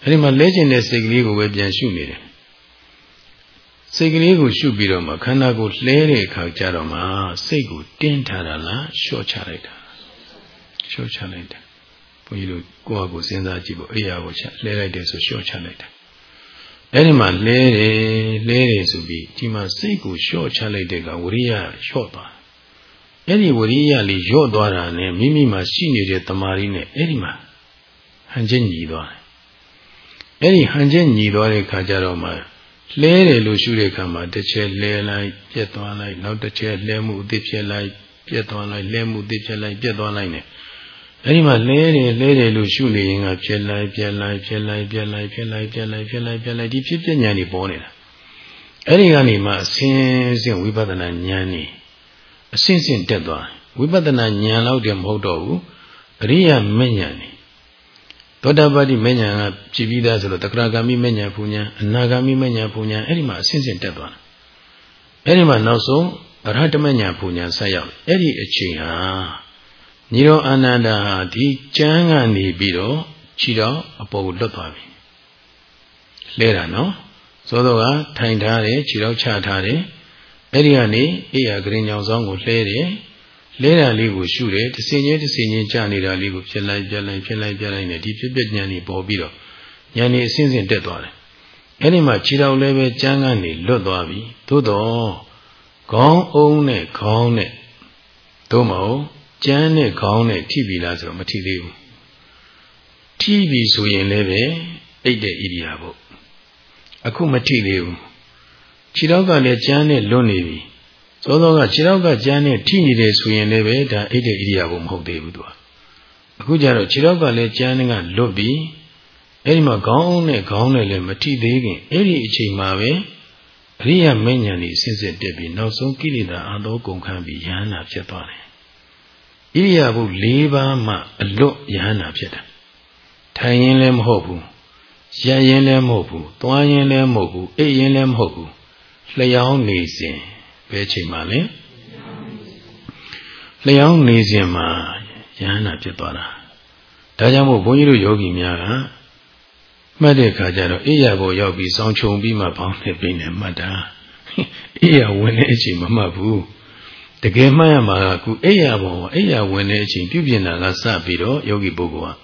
အဲ့ဒီမှာလဲကျင်တဲ့စိတ်ကလေးကိုပဲပြန်ရှုနေတယ်စိတ်ကလေးကိုရှုပြီးတော့မှခန္ဓာကိုလှဲတဲ့အခါကျတော့မှစိတ်ကိုတင်းထားတာလားလျှော့ချလိုက်တာလျှော့ချလိုက်တာဘုန်းကြီးတို့ကိုယ့်ဟာကိုယ်စဉ်းစားကြည့်ဖို့အေးရကိုချလှဲလိုက်တယ်ဆိုလျှော့ချလိုက်တာ အဲ့ဒီမှာလဲတယ်လဲတယ်ဆိုပြီးဒီမှာစိတ်ကိုလျှော့ချလိုက်တဲ့ကဝရိယလျှော့သွားအဲ့ဒီဝရိယလေးလျော့သွားတာနဲ့မိမိမှာရှိနေတဲ့တမာရီနဲ့အဲ့ဒီမှာဟန်ချက်ညီသွားတယ်အဲ့ဒီဟန်ချက်ညီသွားတဲ့ခါကျတော့မှလဲတယ်လို့ရှုတဲ့ခါမှာတစ်ချက်လဲလိုက်ပြက်သွားလိုက်နောက်တစ်ချက်လဲမှုအသစ်ဖြစ်လိုက်ပြက်သွားလိုက်လဲမှုအသစ်ဖြစ်လိုက်ပြက်သွားလိုက်နဲ့ အဲဒီမှာလဲတယ်လဲတယ်လို့ရှုနေရင်ကဖြစ်လိုက်ပြက်လိုက်ဖြစ်လိုက်ပြက်လိုက်ဖြစ်လိုက်ပြက်လိုက်ဖြစ်လိုက်ပြက်လိုက်ဒီဖြစ်ပြဉာဏ်တွေပေါ်နေတာအဲ့ဒီကနေမှအစဉ်စဉ်ဝိပဿနာဉာဏ်နေအစဉ်စဉ်တက်သွားဝိပဿနာဉာဏ်လောက်တည်းမဟုတ်တော့ဘူးအရိယာမဉာဏ်နေသောတပတိမဉာဏ်ကကြည်ပြီးသားဆိုတော့တက္ကရာဂမိမဉာဏ်ဘုံဉာဏ်အနာဂမိမဉာဏ်ဘုံဉာဏ်အဲ့ဒီမှာအစဉ်စဉ်တက်သွားတယ်အဲ့ဒီမှာနောက်ဆုံးအရဟတမဉာဏ်ဘုံဉာဏ်ဆက်ရောက်အဲ့ဒီအချိန်ဟာ ညီတော်အာနန္ဒာဟာဒီကျမ်းကနေပြီးတော့ခြေတော်အပေါ်ကိုလွတ်သွားပြီလဲတာနော်သောတော်ကထိုင်ထားတယ်ခြေတော်ချထားတယ်အဲ့ဒီကနေအေးရဂရင်ညောင်ဆောင်ကိုလှဲတယ်လဲတာလေးကိုရှုတယ်တစ်စင်ချင်းတစ်စင်ချင်းကြာနေတာလေးကိုဖြစ်လိုက်ပြလိုက်ဖြစ်လိုက်ပြလိုက်နဲ့ဒီဖြစ်ပြဉာဏ်นี่ပေါ်ပြီးတော့ဉာဏ်นี่အစဉ်စဉ်တက်သွားတယ်အဲ့ဒီမှာခြေတော်လည်းပဲကျမ်းကနေလွတ်သွားပြီသို့တော့ခေါင်းအုံးနဲ့ခေါင်းနဲ့သို့မဟုတ် ကြမ်းနဲ့ခေါင်းနဲ့ထိပြီလားဆိုတော့မထိသေးဘူးထိပြီဆိုရင်လည်းပဲအိတ်တဲ့ဣရိယာပုအခုမထိသေးဘူးခြေတော့ကလည်းကြမ်းနဲ့လွတ်နေပြီစောစောကခြေထောက်ကကြမ်းနဲ့ထိနေတယ်ဆိုရင်လည်းပဲဒါအိတ်တဲ့ဣရိယာပုမဟုတ်သေးဘူးသူကအခုကျတော့ခြေထောက်ကလည်းကြမ်းကလွတ်ပြီးအဲ့ဒီမှာခေါင်းနဲ့ခေါင်းနဲ့လည်းမထိသေးခင်အဲ့ဒီအချိန်မှာပဲအရိယာမဉ္ဇဉ်ကြီးစစ်စစ်တက်ပြီးနောက်ဆုံးကိလေသာအသောကုန်ခန်းပြီးယဟန္တာဖြစ်သွားတယ် ဣရိယာပု၄ပါးမှအလွတ်ယဟန္တာဖြစ်တယ်ထိုင်ရင်လည်းမဟုတ်ဘူးရရင်လည်းမဟုတ်ဘူးသွားရင်လည်းမဟုတ်ဘူးအိပ်ရင်လည်းမဟုတ်ဘူးလျှောင်းနေစဉ်ဘယ်ချိန်မှလဲလျှောင်းနေစဉ်မှာယဟန္တာဖြစ်သွားတာဒါကြောင့်မို့ဘုန်းကြီးတို့ယောဂီများကမှတ်တဲ့အခါကျတော့အိယာဘောရောက်ပြီးစောင်းချုံပြီးမှဘောင်းနဲ့ပြင်းနေမှတ်တာအိယာဝင်တဲ့အချိန်မမှတ်ဘူး တကယ်မှတ်ရမှာကခုအိယာဘောအိယာဝင်တဲ့အချိန်ပြုပြင်တာကစပြီးတော့ယောဂီပုဂ္ဂိုလ်က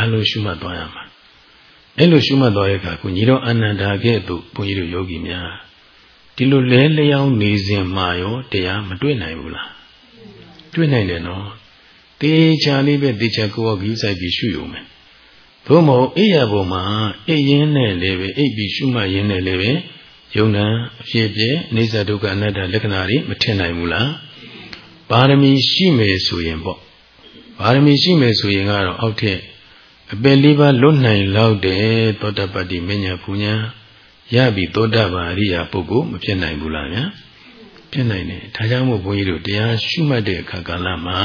အလိုရှုမှတ်သွားရမှာအဲ့လိုရှုမှတ်သွားတဲ့အခါကိုညီတော်အနန္ဒာကဲ့သို့ဘုန်းကြီးတို့ယောဂီများဒီလိုလဲလျောင်းနေစဉ်မှာရောတရားမတွေ့နိုင်ဘူးလားတွေ့နိုင်တယ်နော်တေချာလေးပဲတေချာကိုယ်ကကြီးဆိုင်ပြီးရှုရုံပဲသို့မဟုတ်အိယာဘုံမှာအိပ်ရင်းနဲ့လည်းပဲအိပ်ပြီးရှုမှတ်ရင်းနဲ့လည်းပဲယုံနာအဖြစ်ပြည့်အိသဒုက္ခအနတ္တလက္ခဏာတွေမထင်နိုင်ဘူးလား ပါရမီရှိမယ်ဆိုရင်ပေါ့ပါရမီရှိမယ်ဆိုရင်ကတော့အောက်ထက်အပယ်လေးပါးလွတ်နိုင်လောက်တဲ့သောတပတ္တိမဉ္ဇဉ်ပူညာရပြီသောတပန်အရိယာပုဂ္ဂိုလ်မဖြစ်နိုင်ဘူးလားဗျာဖြစ်နိုင်တယ်ဒါကြောင့်မို့ဘုန်းကြီးတို့တရားရှုမှတ်တဲ့အခါကာလမှာ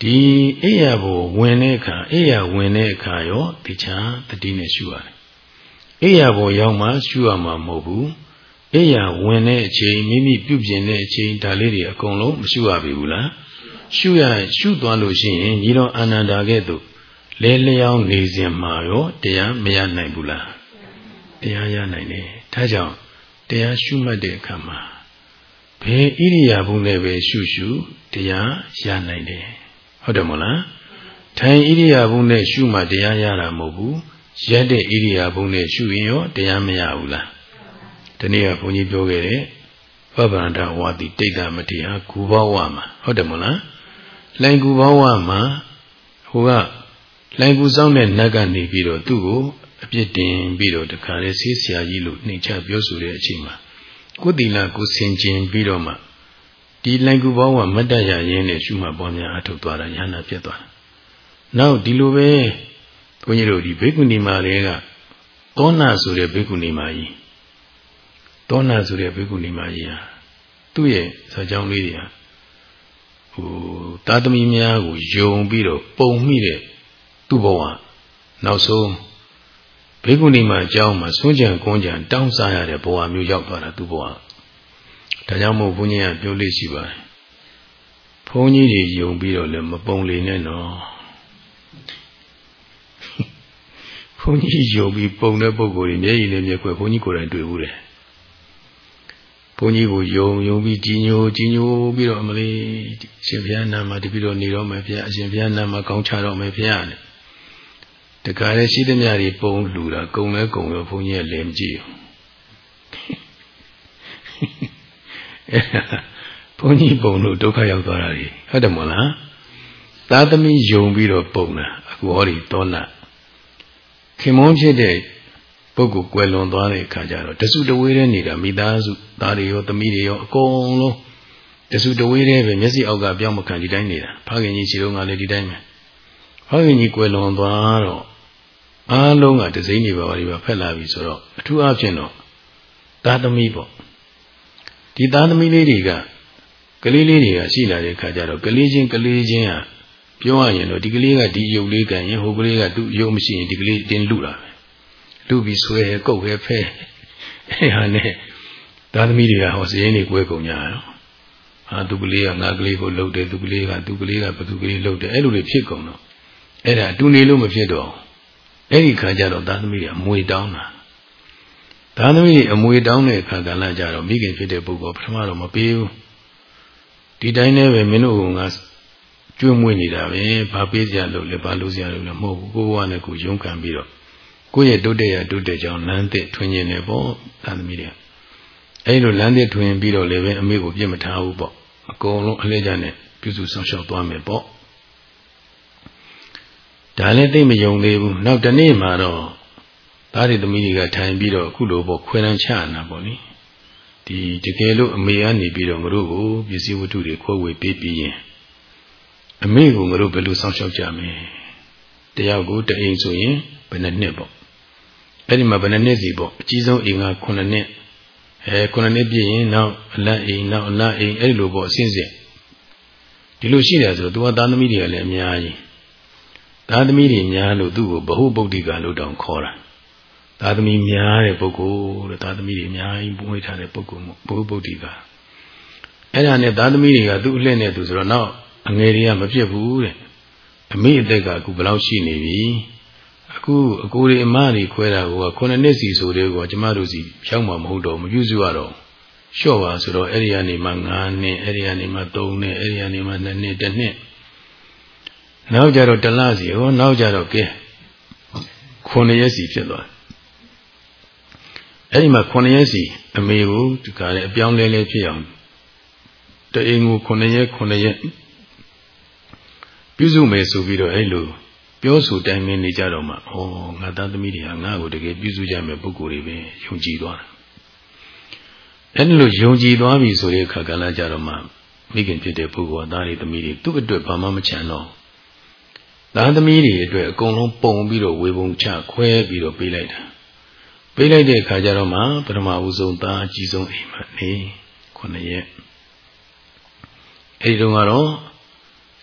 ဒီအိယာဘုဝင်တဲ့အခါအိယာဝင်တဲ့အခါရောတခြားတတိနဲ့ရှုရတယ်အိယာဘုရောက်မှရှုရမှာမဟုတ်ဘူး အိယာဝင်တဲ့အချိန်မိမိပြုပြင်တဲ့အချိန်ဒါလေးတွေအကုန်လုံးမရှုရပြီဘူးလားရှုရရှုသွားလို့ရှိရင်ညီတော်အာနန္ဒာကဲ့သို့လဲလျောင်းနေစဉ်မှာရောတရားမရနိုင်ဘူးလားတရားရနိုင်တယ်ဒါကြောင့်တရားရှုမှတ်တဲ့အခါမှာဘယ်ဣရိယာပုနဲ့ပဲရှုရှုတရားရနိုင်တယ်ဟုတ်တယ်မို့လားထိုင်ဣရိယာပုနဲ့ရှုမှတရားရတာမဟုတ်ဘူးရက်တဲ့ဣရိယာပုနဲ့ရှုရင်ရောတရားမရဘူးလား ဒီနေ့ကဘုန်းကြီးပြောခဲ့တဲ့ပပ္ပန္ဒဝါတိတိတ်တမတိဟာဂူဘဝမှာဟုတ်တယ်မို့လားလိုင်ဂူဘဝမှာဟိုကလိုင်ကူဆောင်တဲ့နတ်ကနေပြီးတော့သူ့ကိုအပြစ်တင်ပြီးတော့တခါလေဆေးဆရာကြီးလို့နှိမ်ချပြောဆိုတဲ့အချိန်မှာကိုယ်တီလာကိုစင်ကျင်ပြီးတော့မှဒီလိုင်ကူဘောင်းကမတ်တရရင်းနဲ့ရှုမှတ်ပေါ်များအထုတ်သွားတာယန္တာဖြစ်သွားတာနောက်ဒီလိုပဲဘုန်းကြီးတို့ဒီဘေကုဏီမာတွေကသောနာဆိုတဲ့ဘေကုဏီမာကြီး သောနာဆိုတဲ့ဘေကုဏီမာကြီးဟာသူ့ရဲ့ဇာကြောင်းလေးတွေဟာဟိုသာသမီများကိုယုံပြီးတော့ပုံမိတဲ့သူ့ဘဝနောက်ဆုံးဘေကုဏီမှာအကြောင်းမှာစွန့်ကြံကွန်းကြံတောင်းစားရတဲ့ဘဝမျိုးရောက်သွားတာသူ့ဘဝဒါကြောင့်မို့ဘုန်းကြီးကပြောလို့ရှိပါတယ်ဘုန်းကြီးတွေယုံပြီးတော့လည်းမပုံလေနဲ့နော်ဘုန်းကြီးယုံပြီးပုံတဲ့ပုံကိုယ်ကြီးမျက်ရည်နဲ့မျက်ခွဲဘုန်းကြီးကိုယ်တိုင်တွေ့ဘူးတယ် ဘုန်းကြီးကိုယုံယုံပြီးကြီးညိုကြီးညိုပြီးတော့အမလေးရှင်ဘုရားနာမှာတပိတော့နေတော့မယ်ဘုရားအရှင်ဘုရားနာမှာကောင်းချတော့မယ်ဘုရားနဲ့တခါလေရှိသမျှတွေပုံလူတာကုံလဲကုံရောဘုန်းကြီးကလည်းမကြည့်ဘူးဘုန်းကြီးပုံလို့ဒုက္ခရောက်သွားတာတွေဟုတ်တယ်မဟုတ်လားသာသမီယုံပြီးတော့ပုံတာအခုဟောဒီသောနာခင်မုန်းဖြစ်တဲ့ ပုဂ္ဂိုလ်ကွယ်လွန်သွားတဲ့အခါကျတော့တစုတဝေးတဲ့နေတာမိသားစုသားတွေရောသမီးတွေရောအကုန်လုံးတစုတဝေးတဲ့ပဲမျက်စိအောက်ကပြောင်းမခံဒီတိုင်းနေတာဖခင်ကြီးခြေလုံးကလည်းဒီတိုင်းပဲဖခင်ကြီးကွယ်လွန်သွားတော့အားလုံးကဒစိမ့်နေပါပါဒီပါဖက်လာပြီဆိုတော့အထူးအဖြင့်တော့သားသမီးပေါ့ဒီသားသမီးလေးတွေကကလေးလေးတွေကရှိလာတဲ့ခါကျတော့ကလေးချင်းကလေးချင်းဟာပြောရရင်တော့ဒီကလေးကဒီယုတ်လေးကန်ရင်ဟိုကလေးကသူ့ယုတ်မရှိရင်ဒီကလေးတင်းလူတာပဲ လူပြီးဆွဲကုတ်ပဲဖဲအဲဟာနဲ့သားသမီးတွေကဟောစရင်တွေကွဲကုန်ကြရတော့ဟာသူကလေးကငါကလေးကိုလှုပ်တယ်သူကလေးကသူကလေးကဘသူကလေးလှုပ်တယ်အဲ့လိုတွေဖြစ်ကုန်တော့အဲ့ဒါတူနေလို့မဖြစ်တော့အဲ့ဒီခါကျတော့သားသမီးတွေအမွေတောင်းတာသားသမီးတွေအမွေတောင်းတဲ့အခါကလည်းကြတော့မိခင်ဖြစ်တဲ့ပုဂ္ဂိုလ်ပထမတော့မပေးဘူးဒီတိုင်းနဲ့ပဲမင်းတို့ကကျွေးမွေးနေတာပဲဘာပေးစရာလို့လဲဘာလို့စရာလို့လဲမဟုတ်ဘူးကိုယ်ဘဝနဲ့ကိုယ်ရုန်းကန်ပြီးတော့ ကိုယ့်ရဲ့တုတ်တဲ့ရတုတ်တဲ့ကြောင့်လမ်းသစ်ထွင်ခြင်းနေပေါ့သားသမီးတွေအဲ့လိုလမ်းသစ်ထွင်ပြီးတော့လည်းပဲအမေကိုပြစ်မထားဘူးပေါ့အကုန်လုံးအလဲကျနဲ့ပြုစုဆောင်ရှောက်သွားမယ်ပေါ့ဒါလည်းသိမယုံသေးဘူးနောက်တနေ့မှာတော့သားတွေသမီးတွေကထိုင်ပြီးတော့အခုလိုပေါ့ခွဲလန်းချနာပေါ့လေဒီတကယ်လို့အမေကနေပြီးတော့ငါတို့ကိုပစ္စည်းဝတ္ထုတွေခွဲဝေပေးပြီးရင်အမေကိုငါတို့ဘယ်လိုစောင့်ရှောက်ကြမလဲတယောက်ကိုတအိမ်ဆိုရင်ဘယ်နှစ်နှစ်ပေါ့ အဲ့ဒီမှာဘယ်နှစ်နှစ်စီပေါ့အကြီးဆုံးအိမ်က9နှစ်အဲ9နှစ်ပြည့်ရင်နောက်အလတ်အိမ်နောက်အလတ်အိမ်အဲ့ဒီလိုပေါ့အစဉ်စဉ်ဒီလိုရှိတယ်ဆိုတော့သူကသားသမီးတွေကလည်းအများကြီးသားသမီးတွေများလို့သူ့ကိုဘ ഹു ဗုဒ္ဓိကလို့တောင်ခေါ်တာသားသမီးများတဲ့ပုဂ္ဂိုလ်တဲ့သားသမီးတွေအများကြီးပွင့်ထားတဲ့ပုဂ္ဂိုလ်မို့ဘ ഹു ဗုဒ္ဓိကအဲ့ဒါနဲ့သားသမီးတွေကသူ့အလှည့်နဲ့သူဆိုတော့နောက်အငယ်တွေကမဖြစ်ဘူးတဲ့အမိအသက်ကအခုဘယ်လောက်ရှိနေပြီ အခုအကိုတွေအမတွေခွဲတာကခုနှစ်နှစ်စီဆိုတဲ့ကောကျမတို့စီရောက်မှာမဟုတ်တော့မပြုစုရတော့လျှော့ပါဆိုတော့အဲ့ဒီကနေမှ9နှစ်အဲ့ဒီကနေမှ3နှစ်အဲ့ဒီကနေမှ2နှစ်1နှစ်နောက်ကြတော့တလစီဟောနောက်ကြတော့ကဲ9ရက်စီဖြစ်သွားအဲ့ဒီမှာ9ရက်စီအမေကိုဒီကလည်းအပြောင်းလဲလဲဖြစ်အောင်တအိမ်ကို9ရက်9ရက်ပြုစုမယ်ဆိုပြီးတော့အဲ့လို ပြောဆိုတိုင်ပင်နေကြတော့မှဩငါသားသမီးတွေဟာငါ့ကိုတကယ်ပြုစုကြမယ်ပုဂ္ဂိုလ်တွေပဲယုံကြည်သွားတယ်အဲ့လိုယုံကြည်သွားပြီဆိုတဲ့အခါကလည်းကြတော့မှမိခင်ဖြစ်တဲ့ပုဂ္ဂိုလ်ကသားတွေသမီးတွေသူ့အတွက်ဘာမှမချမ်းတော့သားသမီးတွေအတွက်အကုန်လုံးပုံပြီးတော့ဝေပုံချခွဲပြီးတော့ပေးလိုက်တာပေးလိုက်တဲ့အခါကျတော့မှပထမဦးဆုံးသားအကြီးဆုံးအိမ်မှာနေခုနှစ်ရက်အဲဒီတုန်းကတော့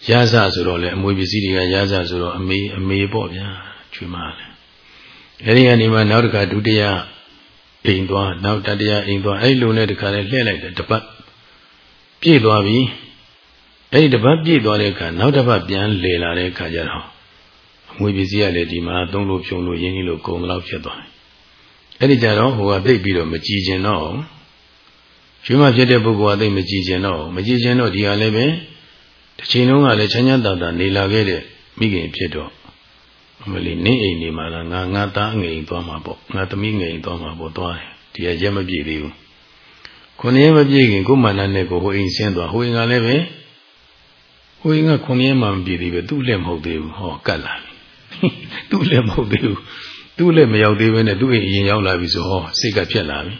ရစဆိုတော့လေအမွေပစ္စည်းတွေကရစဆိုတော့အမေအမေပေါ့ဗျာချွေးမလေအဲဒီကနေမှနောက်တစ်ခါဒုတိယအိမ်သွားနောက်တတိယအိမ်သွားအဲ့လိုနဲ့တခါလဲလှည့်လိုက်တယ်တပတ်ပြည့်သွားပြီအဲ့ဒီတပတ်ပြည့်သွားတဲ့အခါနောက်တစ်ပတ်ပြန်လေလာတဲ့အခါကျတော့အမွေပစ္စည်းကလည်းဒီမှာသုံးလို့ဖြုံလို့ရင်းနှီးလို့ကုန်တော့ဖြစ်သွားတယ်အဲ့ဒီကြတော့ဟိုကသိပြီးတော့မကြည်ကျင်တော့ကျွေးမဖြစ်တဲ့ပုဂ္ဂိုလ်ကသိမကြည်ကျင်တော့မကြည်ကျင်တော့ဒီဟာလည်းပဲ တစ်ချိန်လုံးကလည်းချမ်းချမ်းသာသာနေလာခဲ့တဲ့မိခင်ဖြစ်တော့အမလီနင်းအိမ်နေမှာလားငါငါသားငိမ်သွားမှာပေါ့ငါသမီးငိမ်သွားမှာပေါ့သွားတယ်ဒီကရက်မပြည့်သေးဘူးခုနှစ်ရက်မပြည့်ခင်ကိုမန္တနဲ့ကိုဟိုအိမ်ဆင်းသွားဟိုအိမ်ကလည်းပဲဟိုအိမ်ကခုနှစ်ရက်မှမပြည့်သေးပဲသူ့လက်မဟုတ်သေးဘူးဟောကတ်လာပြီသူ့လက်မဟုတ်သေးဘူးသူ့လက်မရောက်သေးဘဲနဲ့သူ့အိမ်အရင်ရောက်လာပြီဆိုဟောစိတ်ကဖြစ်လာပြီ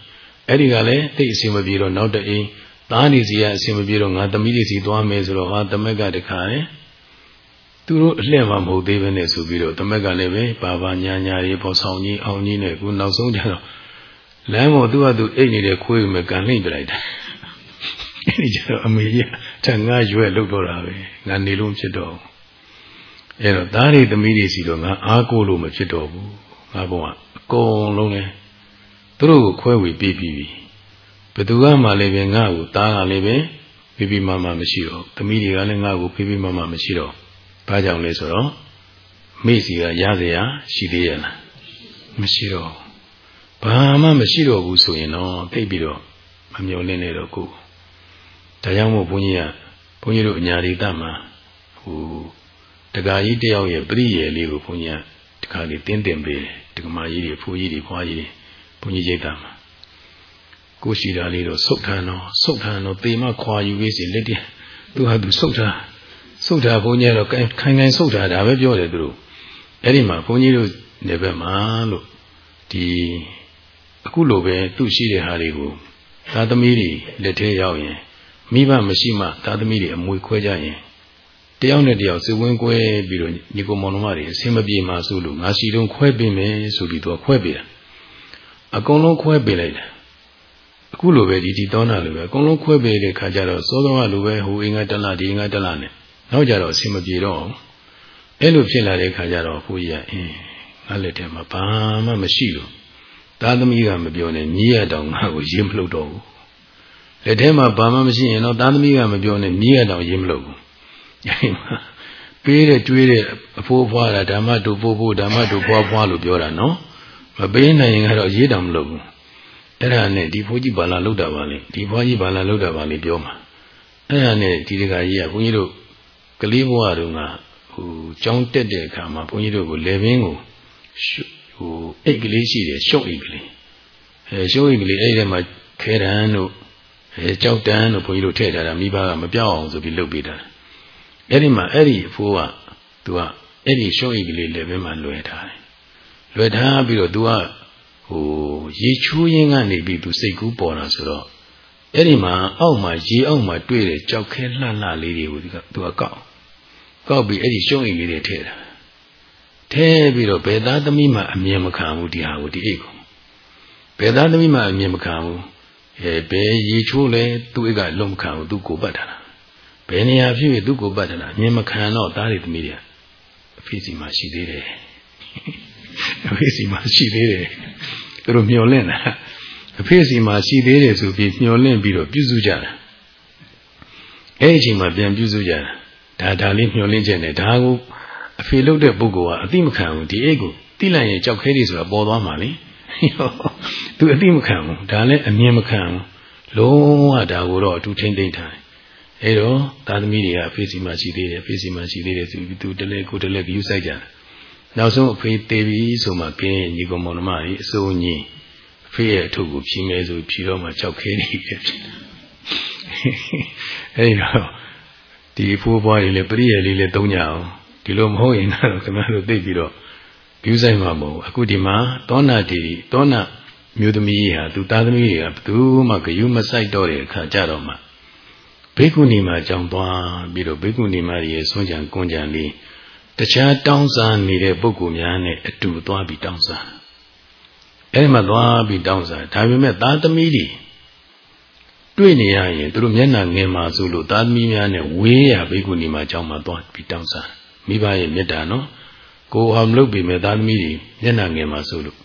အဲ့ဒီကလည်းတိတ်အစီမပြေတော့နောက်တအိမ် သားနေစီကအဆင်မပြေတော့ငါသမီးတွေစီသွားမယ်ဆိုတော့ဟာတမက်ကတခါလေသူတို့အလှည့်မှမဟုတ်သေးပဲနဲ့ဆိုပြီးတော့တမက်ကလည်းပဲဘာဘာညာညာရေးပေါ်ဆောင်ကြီးအောင်ကြီးနဲ့ခုနောက်ဆုံးကျတော့လမ်းပေါ်သူ့ဟာသူအိတ်နေတဲ့ခွေးမဲ့ကန်လှိမ့်ပြလိုက်တာအဲ့ဒီကျတော့အမေကြီးထငါရွယ်လုတ်တော့တာပဲငါနေလို့ဖြစ်တော့အဲ့တော့သားတွေသမီးတွေစီတော့ငါအားကိုးလို့မဖြစ်တော့ဘူးငါဘုံကအကုန်လုံးလဲသူတို့ကိုခွဲဝေပြီးပြီ ဘယ်သူကမှလည်းပဲငါ့ကိုတားကလည်းပဲပြပြမမမရှိတော့သမီးတွေကလည်းငါ့ကိုပြပြမမမရှိတော့ဘာကြောင့်လဲဆိုတော့မိစီကရစရာရှိသေးရဲ့လားမရှိတော့ဘာမှမရှိတော့ဘူးဆိုရင်တော့သိပြီးတော့မမျောလင်းနေတော့ကိုဒါကြောင့်မို့ဘုန်းကြီးကဘုန်းကြီးတို့အညာရိတမှာဟိုတက္ကကြီးတယောက်ရဲ့ပရိယေလေးကိုဘုန်းကြီးကတခါလေးတင်းတင်ပေးတယ်တက္ကမကြီးတွေဖူကြီးတွေဖွားကြီးတွေဘုန်းကြီးရိတ်တာမှာ ကိုရှိတာလေးတော့ဆုတ်ထန်တော့ဆုတ်ထန်တော့ပေမခွာယူရေးစီလက်တည်းသူဟာသူဆုတ်တာဆုတ်တာဘုန်းကြီးကတော့ခိုင်ခိုင်ဆုတ်တာဒါပဲပြောတယ်သူတို့အဲ့ဒီမှာဘုန်းကြီးတို့နေဘက်မှာလို့ဒီအခုလိုပဲသူ့ရှိတဲ့ဟာတွေကိုသာသမီတွေလက်ထဲရောက်ရင်မိဘမရှိမှသာသမီတွေအမွေခွဲကြရင်တယောက်နဲ့တယောက်စဝင်းကွဲပြီးတော့ညီကိုမောင်နှမတွေအဆင်မပြေမှဆိုလို့ငါစီတုံးခွဲပေးမယ်ဆိုပြီးတော့ခွဲပေးတာအကုန်လုံးခွဲပေးလိုက်တယ် အခုလိုပဲဒီဒီတောနာလိုပဲအကုန်လုံးခွဲပေးတဲ့ခါကျတော့စောစောကလိုပဲဟိုအင်္ဂတလဒီအင်္ဂတလနဲ့နောက်ကြတော့အဆင်မပြေတော့အဲ့လိုဖြစ်လာတဲ့ခါကျတော့ဘုရားအင်းငါလက်ထဲမှာဘာမှမရှိလို့သားသမီးကမပြောနဲ့မြည်ရတောင်ငါ့ကိုရေးမလို့တော့ဘူးလက်ထဲမှာဘာမှမရှိရင်တော့သားသမီးကမပြောနဲ့မြည်ရတောင်ရေးမလို့ဘူးအဲ့မှာပေးတဲ့တွေးတဲ့အဖိုးဖွားတာဓမ္မတို့ဖိုးဖိုးဓမ္မတို့ဖွားဖွားလို့ပြောတာနော်မပေးနိုင်ရင်ကတော့ရေးတောင်မလို့ဘူး အဲ့ဒါနဲ့ဒီဘုန်းကြီးဘာလာလောက်တာပါလဲဒီဘွားကြီးဘာလာလောက်တာပါလဲပြောမှာအဲ့ဒါနဲ့ဒီတကကြီးကဘုန်းကြီးတို့ကလေးဘွားတို့ကဟိုကြောင်းတက်တဲ့အခါမှာဘုန်းကြီးတို့ကိုလေပင်ကိုဟိုအိတ်ကလေးရှိတယ်ရှုပ်အိတ်ကလေးအဲရှုပ်အိတ်ကလေးအဲ့ဒီမှာခဲတန်းတို့အဲကြောက်တန်းတို့ဘုန်းကြီးတို့ထည့်ထားတာမိဘကမပြောက်အောင်ဆိုပြီးလုပ်ပေးတာအဲ့ဒီမှာအဲ့ဒီအဖိုးကသူကအဲ့ဒီရှုပ်အိတ်ကလေးလေပင်မှာလွယ်ထားတယ်လွယ်ထားပြီးတော့သူက ဟိုရေချိုးရင်းကနေပြီးသူစိတ်ကူးပေါ်တာဆိုတော့အဲ့ဒီမှာအောက်မှာရေအောက်မှာတွေ့တဲ့ကြောက်ခဲလှလှလေးတွေကိုသူကသူကကောက်ကောက်ပြီးအဲ့ဒီရှုံးအိမ်လေးတွေထည့်တာထဲပြီးတော့ဘယ်သားသမီးမှအမြင်မခံဘူးဒီဟာကိုဒီအိတ်ကိုဘယ်သားသမီးမှအမြင်မခံဘူးအဲဘယ်ရေချိုးလဲသူ့အိတ်ကလုံးမခံဘူးသူ့ကိုပတ်ထားတာဘယ်နေရာဖြစ်ဖြစ်သူ့ကိုပတ်ထားတာအမြင်မခံတော့သားတွေသမီးတွေအဖေစီမှာရှိသေးတယ်အဖေစီမှာရှိသေးတယ် သူတို့မျောလင့်တာအဖေစီမှာရှိသေးတယ်ဆိုပြီးမျောလင့်ပြီးတော့ပြုစုကြတာအဲ့ဒီအချိန်မှာပြန်ပြုစုကြတာဒါဒါလေးမျောလင့်ချက်နဲ့ဒါကိုအဖေလုပ်တဲ့ပုဂ္ဂိုလ်ကအတိမခံဘူးဒီအိတ်ကိုတိလိုက်ရင်ကြောက်ခဲတွေဆိုတာပေါ်သွားမှာလေသူအတိမခံဘူးဒါလည်းအမြင်မခံဘူးလုံးဝဒါကိုတော့အတူထိမ့်သိမ့်ထားတယ်အဲတော့သာသမီတွေကအဖေစီမှာရှိသေးတယ်အဖေစီမှာရှိသေးတယ်ဆိုပြီးသူတလဲကိုတလဲယူဆိုင်ကြတယ် နောက်ဆုံးအဖေသေးပြီဆိုမှကင်းညီကောင်မောင်နှမကြီးအစိုးညီအဖေရဲ့အထုပ်ကိုဖြီးမဲဆိုဖြီးတော့မှကြောက်ခဲနေတယ်ဖြစ်အဲဒီတော့ဒီဖိုးပွားတွေလည်းပရိယေလေးလည်းသုံးကြအောင်ဒီလိုမဟုတ်ရင်တော့ခင်ဗျားတို့သိပြီးတော့ဘယူဆိုင်မှာမဟုတ်အခုဒီမှာသောနာတီသောနာမျိုးသမီးဟာသူသားသမီးတွေကဘသူမှဂယုမဆိုင်တော့တဲ့အခါကြတော့မှဘေကုဏီမှာကြောင်းသွားပြီးတော့ဘေကုဏီမှာရဲ့ဆွမ်းကြံကွန်ကြံလေး တခြားတောင်းစားနေတဲ့ပုဂ္ဂိုလ်များနဲ့အတူသွားပြီးတောင်းစားအဲဒီမှာသွားပြီးတောင်းစားဒါပေမဲ့သားသမီးတွေတွေ့နေရရင်သူတို့မျက်နှာငင်မှာဆိုလို့သားသမီးများနဲ့ဝေးရဘေကုဏီမှာကြောင်းမှာသွားပြီးတောင်းစားမိဘရဲ့မေတ္တာနော်ကိုဟောမလုပ်ပြီမဲ့သားသမီးတွေမျက်နှာငယ်မှာဆိုလို့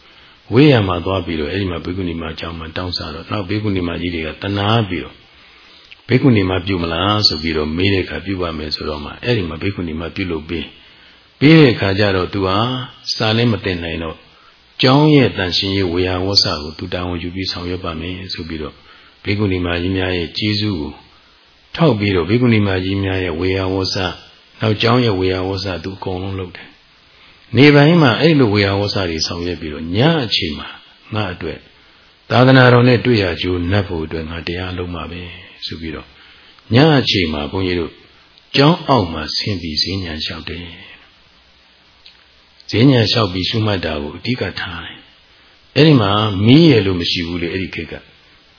ဝေးရမှာသွားပြီးတော့အဲ့ဒီမှာဘေကုဏီမှာအကြောင်းမှတောင်းစားတော့နောက်ဘေကုဏီမှာကြီးတွေကတနာပြီးတော့ဘေကုဏီမှာပြုမလားဆိုပြီးတော့မေးတဲ့အခါပြုပါမယ်ဆိုတော့မှအဲ့ဒီမှာဘေကုဏီမှာပြုလုပ်ပြီး ပြီးတဲ့အခါကျတော့သူဟာစာလည်းမတင်နိုင်တော့ကျောင်းရဲ့တန်ရှင်ရေးဝေယဝဆကိုသူတာဝန်ယူပြီးဆောင်ရွက်ပါမယ်ဆိုပြီးတော့ဘေကုဏီမာကြီးများရဲ့ကျေးဇူးကိုထောက်ပြီးတော့ဘေကုဏီမာကြီးများရဲ့ဝေယဝဆနောက်ကျောင်းရဲ့ဝေယဝဆသူအကုန်လုံးလုပ်တယ်နေပိုင်းမှာအဲ့လိုဝေယဝဆတွေဆောင်ရွက်ပြီးတော့ညအချိန်မှာငါအတွက်သာသနာတော်နဲ့တွေ့ရကြိုးနှက်ဖို့အတွက်ငါတရားလုံးမှာပဲဆိုပြီးတော့ညအချိန်မှာဘုန်းကြီးတို့ကျောင်းအောက်မှာဆင်းပြီးဈဉ္ဉံလျှောက်တယ် ဈဉ္ဉံလျှောက်ပြီးရှုမှတ်တာကိုအဓိကထားတယ်အဲ့ဒီမှာမီးရလို့မရှိဘူးလေအဲ့ဒီခေတ်က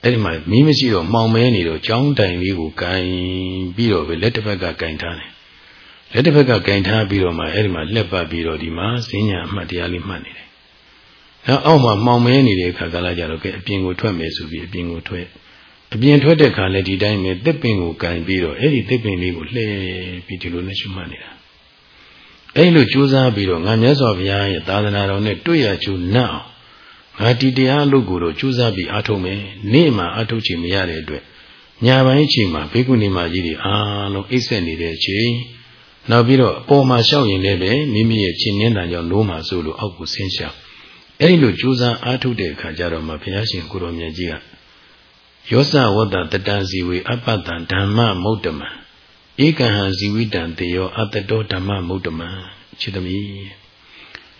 အဲ့ဒီမှာမီးမရှိတော့မှောင်မဲနေတော့ကျောင်းတိုင်လေးကိုကင်ပြီးတော့ပဲလက်တစ်ဖက်ကကင်ထားတယ်လက်တစ်ဖက်ကကင်ထားပြီးတော့မှအဲ့ဒီမှာလက်ပတ်ပြီးတော့ဒီမှာဈဉ္ညာအမှတ်တရားလေးမှတ်နေတယ်။နောက်အောက်မှာမှောင်မဲနေတဲ့အခါကလာကြတော့ကဲအပြင်ကိုထွက်မယ်ဆိုပြီးအပြင်ကိုထွက်အပြင်ထွက်တဲ့ခါလည်းဒီတိုင်းပဲတစ်ပင်ကိုကင်ပြီးတော့အဲ့ဒီတစ်ပင်လေးကိုလှည့်ပြီးဒီလိုနဲ့ရှုမှတ်နေတာ။ အဲ့လိုကြိုးစားပြီးတော့ငါမြတ်စွာဘုရားရဲ့သာသနာတော်နဲ့တွေ့ရချိုးနှံ့အောင်ငါဒီတရားအလုပ်ကိုတော့ကြိုးစားပြီးအားထုတ်မယ်။နေ့မှာအားထုတ်ချင်မရတဲ့အတွက်ညာပိုင်းချိန်မှာဘေကုဏီမကြီးတွေအားလုံးအိပ်ဆက်နေတဲ့အချိန်နောက်ပြီးတော့အပေါ်မှာလျှောက်ရင်လည်းပဲမိမိရဲ့ခြင်းနင်းတန်ကြောင့်နိုးမှာဆိုလို့အောက်ကိုဆင်းရှောက်အဲ့ဒီလိုကြိုးစားအားထုတ်တဲ့အခါကျတော့မှဘုရားရှင်ကိုရောမြတ်ကြီးကယောဇဝတ္တတတံဇီဝေအပတ္တံဓမ္မမုဒ္ဓမံ ဧကဟံဇီဝိတံတေယောအတ္တတောဓမ္မမုဒ္ဓမံခြေသမီး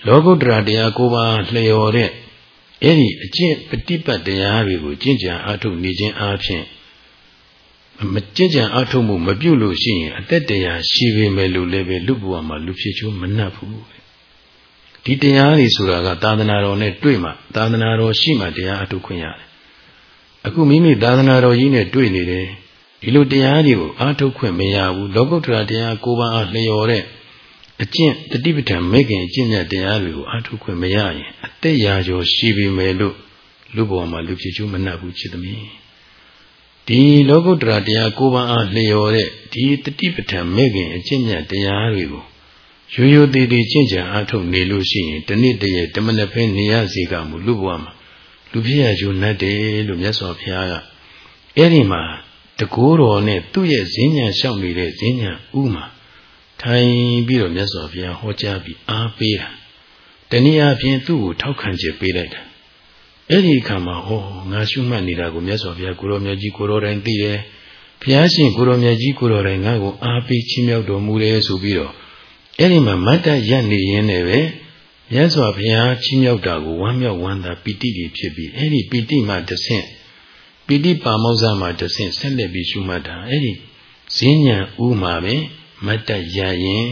လောကုတ္တရာတရားကိုပါလျော်တဲ့အဲ့ဒီအကျင့်ပฏิပတ်တရားတွေကိုကျင့်ကြံအားထုတ်နေခြင်းအားဖြင့်မကြင်ကြံအထုံမှုမပြုတ်လို့ရှိရင်အသက်တရားရှိပေမဲ့လို့လည်းပဲလူဘဝမှာလူဖြစ်ချိုးမနှက်ဘူးဒီတရားတွေဆိုတာကသာသနာတော်နဲ့တွေ့မှသာသနာတော်ရှိမှတရားအထုခွင့်ရတယ်အခုမိမိသာသနာတော်ကြီးနဲ့တွေ့နေတယ် ဒီလိုတရားတွေကိုအာထုတ်ခွင့်မရဘူးလောကုတ္တရာတရားကိုးပါးအားလျော်တဲ့အကျင့်တတိပဋ္ဌာန်မေခင်အကျင့်မြတ်တရားတွေကိုအာထုတ်ခွင့်မရရင်အသက်ရာကျော်ရှိပေမဲ့လို့လူဘဝမှာလူဖြစ်ချိုးမနှက်ဘူးချစ်သမီးဒီလောကုတ္တရာတရားကိုးပါးအားလျော်တဲ့ဒီတတိပဋ္ဌာန်မဲ့ခင်အကျင့်မြတ်တရားတွေကိုရိုးရိုးသေးသေးကျင့်ကြံအားထုတ်နေလို့ရှိရင်တနေ့တည်းရဲ့တမနဖဲနေရစေကမူလူဘဝမှာလူဖြစ်ရကျိုးနဲ့တယ်လို့မြတ်စွာဘုရားကအဲ့ဒီမှာ တကိုးတော်နဲ့သူ့ရဲ့ဈဉ္ညာလျှောက်နေတဲ့ဈဉ္ညာဥမှာထိုင်ပြီးတော့မြတ်စွာဘုရားဟောကြားပြီးအားပေးတာတနည်းအားဖြင့်သူ့ကိုထောက်ခံချက်ပေးလိုက်တာအဲ့ဒီအခါမှာဟောငါရှုမှတ်နေတာကိုမြတ်စွာဘုရားကိုရောမြတ်ကြီးကိုရောတိုင်းသိတယ်ဘုရားရှင်ကိုရောမြတ်ကြီးကိုရောတိုင်းငါ့ကိုအားပေးချင်းမြောက်တော်မူတယ်ဆိုပြီးတော့အဲ့ဒီမှာမတ်တရက်နေရင်းနဲ့ပဲမြတ်စွာဘုရားချင်းမြောက်တာကိုဝမ်းမြောက်ဝမ်းသာပီတိတွေဖြစ်ပြီးအဲ့ဒီပီတိမှတဆင့် ပီတိပါမောဇ္ဇမှတဆင့်ဆက်လက်ပြီးရှုမှတ်တာအဲ့ဒီဈဉ္ဉံဥမှာပဲမတ်တရရင်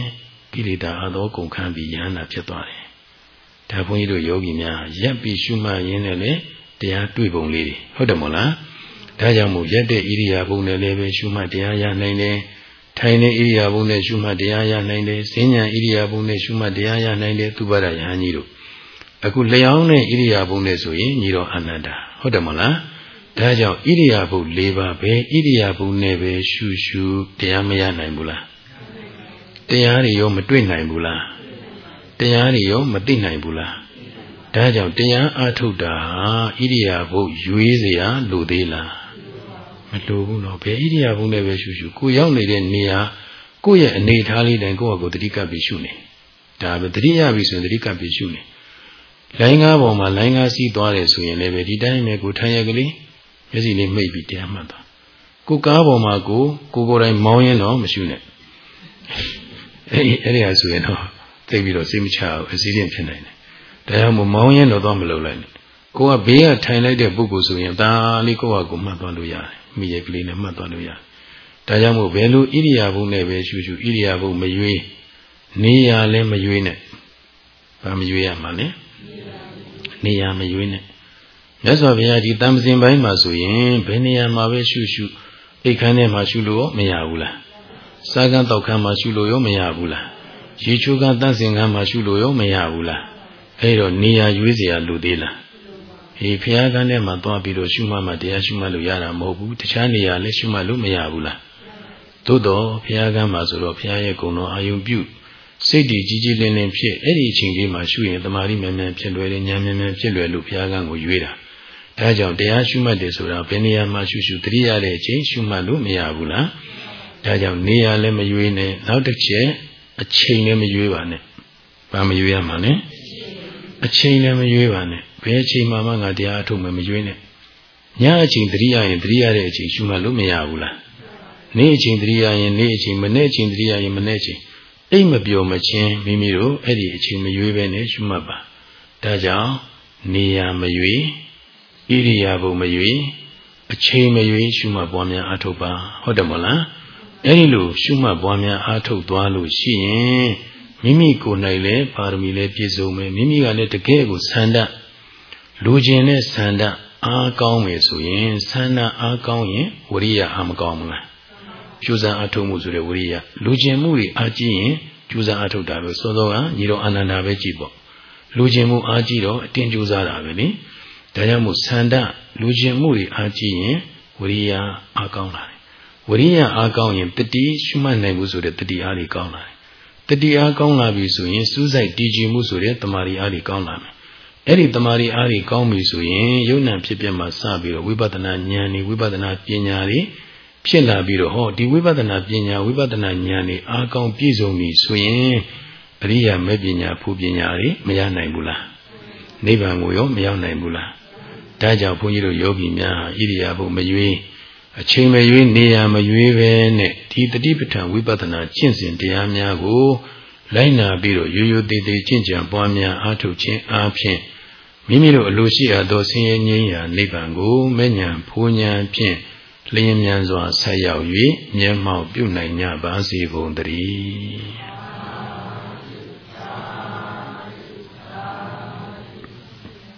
ကိလေသာအသောကုန်ခန်းပြီးယန္နာဖြစ်သွားတယ်ဒါဘုန်းကြီးတို့ယောဂီများရပ်ပြီးရှုမှတ်ရင်းနဲ့လေတရားတွေ့ပုံလေးတွေဟုတ်တယ်မို့လားဒါကြောင့်မို့ရက်တဲ့ဣရိယာပုနဲ့လည်းပဲရှုမှတ်တရားရနိုင်တယ်ထိုင်တဲ့ဣရိယာပုနဲ့ရှုမှတ်တရားရနိုင်တယ်ဈဉ္ညာဣရိယာပုနဲ့ရှုမှတ်တရားရနိုင်တယ်သူပါဒယဟန်ကြီးတို့အခုလျောင်းတဲ့ဣရိယာပုနဲ့ဆိုရင်ညီတော်အနန္တာဟုတ်တယ်မလား ဒါကြောင့်ဣရိယာပု၄ပါးပဲဣရိယာပုနဲ့ပဲရှုရှုတရားမရနိုင်ဘူးလားတရားတွေရောမတွေ့နိုင်ဘူးလားတရားတွေရောမသိနိုင်ဘူးလားဒါကြောင့်တရားအထုတ်တာဣရိယာပုရွေးเสียလို့သေးလားမလိုဘူးတော့ဘယ်ဣရိယာပုနဲ့ပဲရှုရှုကိုရောက်နေတဲ့နေရာကိုယ့်ရဲ့အနေထားလေးတိုင်းကိုယ့်ဟာကိုယ်တတိကပ်ပြီးရှုနေဒါပဲတတိယပြီဆိုရင်တတိကပ်ပြီးရှုနေလိုင်းကားပေါ်မှာလိုင်းကားစီးသွားတယ်ဆိုရင်လည်းပဲဒီတိုင်းပဲကိုထိုင်ရကလေး မျက်စိလေးမှိတ်ပြီးတရားမှတ်သွားကိုကားပေါ်မှာကိုကိုကိုယ်တိုင်မောင်းရင်တော့မရှုနဲ့အဲ့ဒီအဲ့ဒီဟာဆိုရင်တော့သိပြီးတော့စိတ်မချဘူးအစည်းအဝေးဖြစ်နိုင်တယ်ဒါကြောင့်မို့မောင်းရင်တော့တော့မလုပ်လိုက်နဲ့ကိုကဘေးကထိုင်လိုက်တဲ့ပုဂ္ဂိုလ်ဆိုရင်ဒါလေးကိုယ့်ဟာကိုမှတ်သွားလို့ရတယ်မိရဲ့ကလေးနဲ့မှတ်သွားလို့ရတယ်ဒါကြောင့်မို့ဘယ်လိုဣရိယာပုနဲ့ပဲရှုရှုဣရိယာပုမရွေးနေရလည်းမရွေးနဲ့ဘာမရွေးရမှာလဲနေရမရွေးနဲ့ မြတ်စွာဘုရားဒီတမ္ပဇင်ပိုင်းမှာဆိုရင်ဘယ်နေရာမှာပဲရှုရှုအိတ်ခမ်းထဲမှာရှုလို့မရဘူးလားစားကန်းတောက်ခမ်းမှာရှုလို့ရောမရဘူးလားရေချိုးကန်းတန့်စင်ကန်းမှာရှုလို့ရောမရဘူးလားအဲ့တော့နေရာရွေးเสียလူသေးလားဟေးဘုရားကန်းထဲမှာသွားပြီးတော့ရှုမှတ်မှတရားရှုမှတ်လို့ရတာမဟုတ်ဘူးတခြားနေရာလည်းရှုမှတ်လို့မရဘူးလားသို့တော့ဘုရားကန်းမှာဆိုတော့ဘုရားရဲ့ဂုဏ်တော်အာယုံပြုစိတ်တည်ကြီးကြီးလင်းလင်းဖြစ်အဲ့ဒီအချိန်လေးမှာရှုရင်တမာရီမြန်မြန်ဖြစ်လွယ်တယ်ဉာဏ်မြန်မြန်ဖြစ်လွယ်လို့ဘုရားကန်းကိုရွေးတာ ဒါကြောင့်တရားရှုမှတ်တယ်ဆိုတာဘယ်နေရာမှာရှုရှုတတိရတဲ့အချိန်ရှုမှတ်လို့မရဘူးလားဒါကြောင့်နေရာလည်းမရွေးနဲ့နောက်တစ်ချက်အချိန်လည်းမရွေးပါနဲ့ဘာမရွေးရမှာလဲအချိန်လည်းမရွေးပါနဲ့ဘယ်အချိန်မှမှငါတရားအထုတ်မယ်မရွေးနဲ့ညအချိန်တတိယရင်တတိယတဲ့အချိန်ရှုမှတ်လို့မရဘူးလားနေ့အချိန်တတိယရင်နေ့အချိန်မနေ့အချိန်တတိယရင်မနေ့အချိန်အိတ်မပြောမချင်းမိမိတို့အဲ့ဒီအချိန်မရွေးပဲနဲ့ရှုမှတ်ပါဒါကြောင့်နေရာမရွေး ဣရိယာပုမရွေးအချိန်မရွေးရှုမှတ်ပွားများအားထုတ်ပါဟုတ်တယ်မလားအဲ့ဒီလိုရှုမှတ်ပွားများအားထုတ်သွားလို့ရှိရင်မိမိကိုယ်၌လည်းပါရမီလည်းပြည့်စုံမယ်မိမိကလည်းတကယ်ကိုဆန္ဒလူကျင်တဲ့ဆန္ဒအားကောင်းမယ်ဆိုရင်ဆန္ဒအားကောင်းရင်ဝရိယအားမကောင်းဘူးလားကျူးစာအားထုတ်မှုဆိုတဲ့ဝရိယလူကျင်မှုတွေအားကြီးရင်ကျူးစာအားထုတ်တာပဲစောစောကညီတော်အာနန္ဒာပဲကြည့်ပေါ့လူကျင်မှုအားကြီးတော့အတင်းကျူးစားတာပဲလေ ဒါကြောင့်မို့ဆန္ဒလူကျင်မှုတွေအားကြီးရင်ဝရိယအားကောင်းလာတယ်ဝရိယအားကောင်းရင်တတိရှုမှတ်နိုင်မှုဆိုတဲ့တတိအားတွေကောင်းလာတယ်တတိအားကောင်းလာပြီဆိုရင်စူးစိုက်တည်ကြည်မှုဆိုတဲ့တမာရီအားတွေကောင်းလာမယ်အဲ့ဒီတမာရီအားတွေကောင်းပြီဆိုရင်ယုံ nant ဖြစ်ပြမှစပြီးတော့ဝိပဿနာဉာဏ်တွေဝိပဿနာပညာတွေဖြစ်လာပြီးတော့ဟောဒီဝိပဿနာပညာဝိပဿနာဉာဏ်တွေအားကောင်းပြည့်စုံပြီဆိုရင်အရိယာမဲ့ပညာဖူပညာတွေမရနိုင်ဘူးလားနိဗ္ဗာန်ကိုရောမရောက်နိုင်ဘူးလား ဒါကြောင့်ဘုန်းကြီးတို့ယောဂီများဣရိယာပုမရွေးအချိန်မရွေးနေရာမရွေးပဲနဲ့ဒီတတိပဋ္ဌာန်ဝိပဿနာကျင့်စဉ်တရားများကိုလိုက်နာပြီးတော့ရိုးရိုးသေးသေးကျင့်ကြံပွားများအားထုတ်ခြင်းအားဖြင့်မိမိတို့အလိုရှိအပ်သောဆင်းရဲငြိမ်းရာနိဗ္ဗာန်ကိုမဲ့ညာဖူးညာဖြင့်လျင်မြန်စွာဆက်ရောက်၍မျက်မှောက်ပြုနိုင်ကြပါစေကုန်သတည်း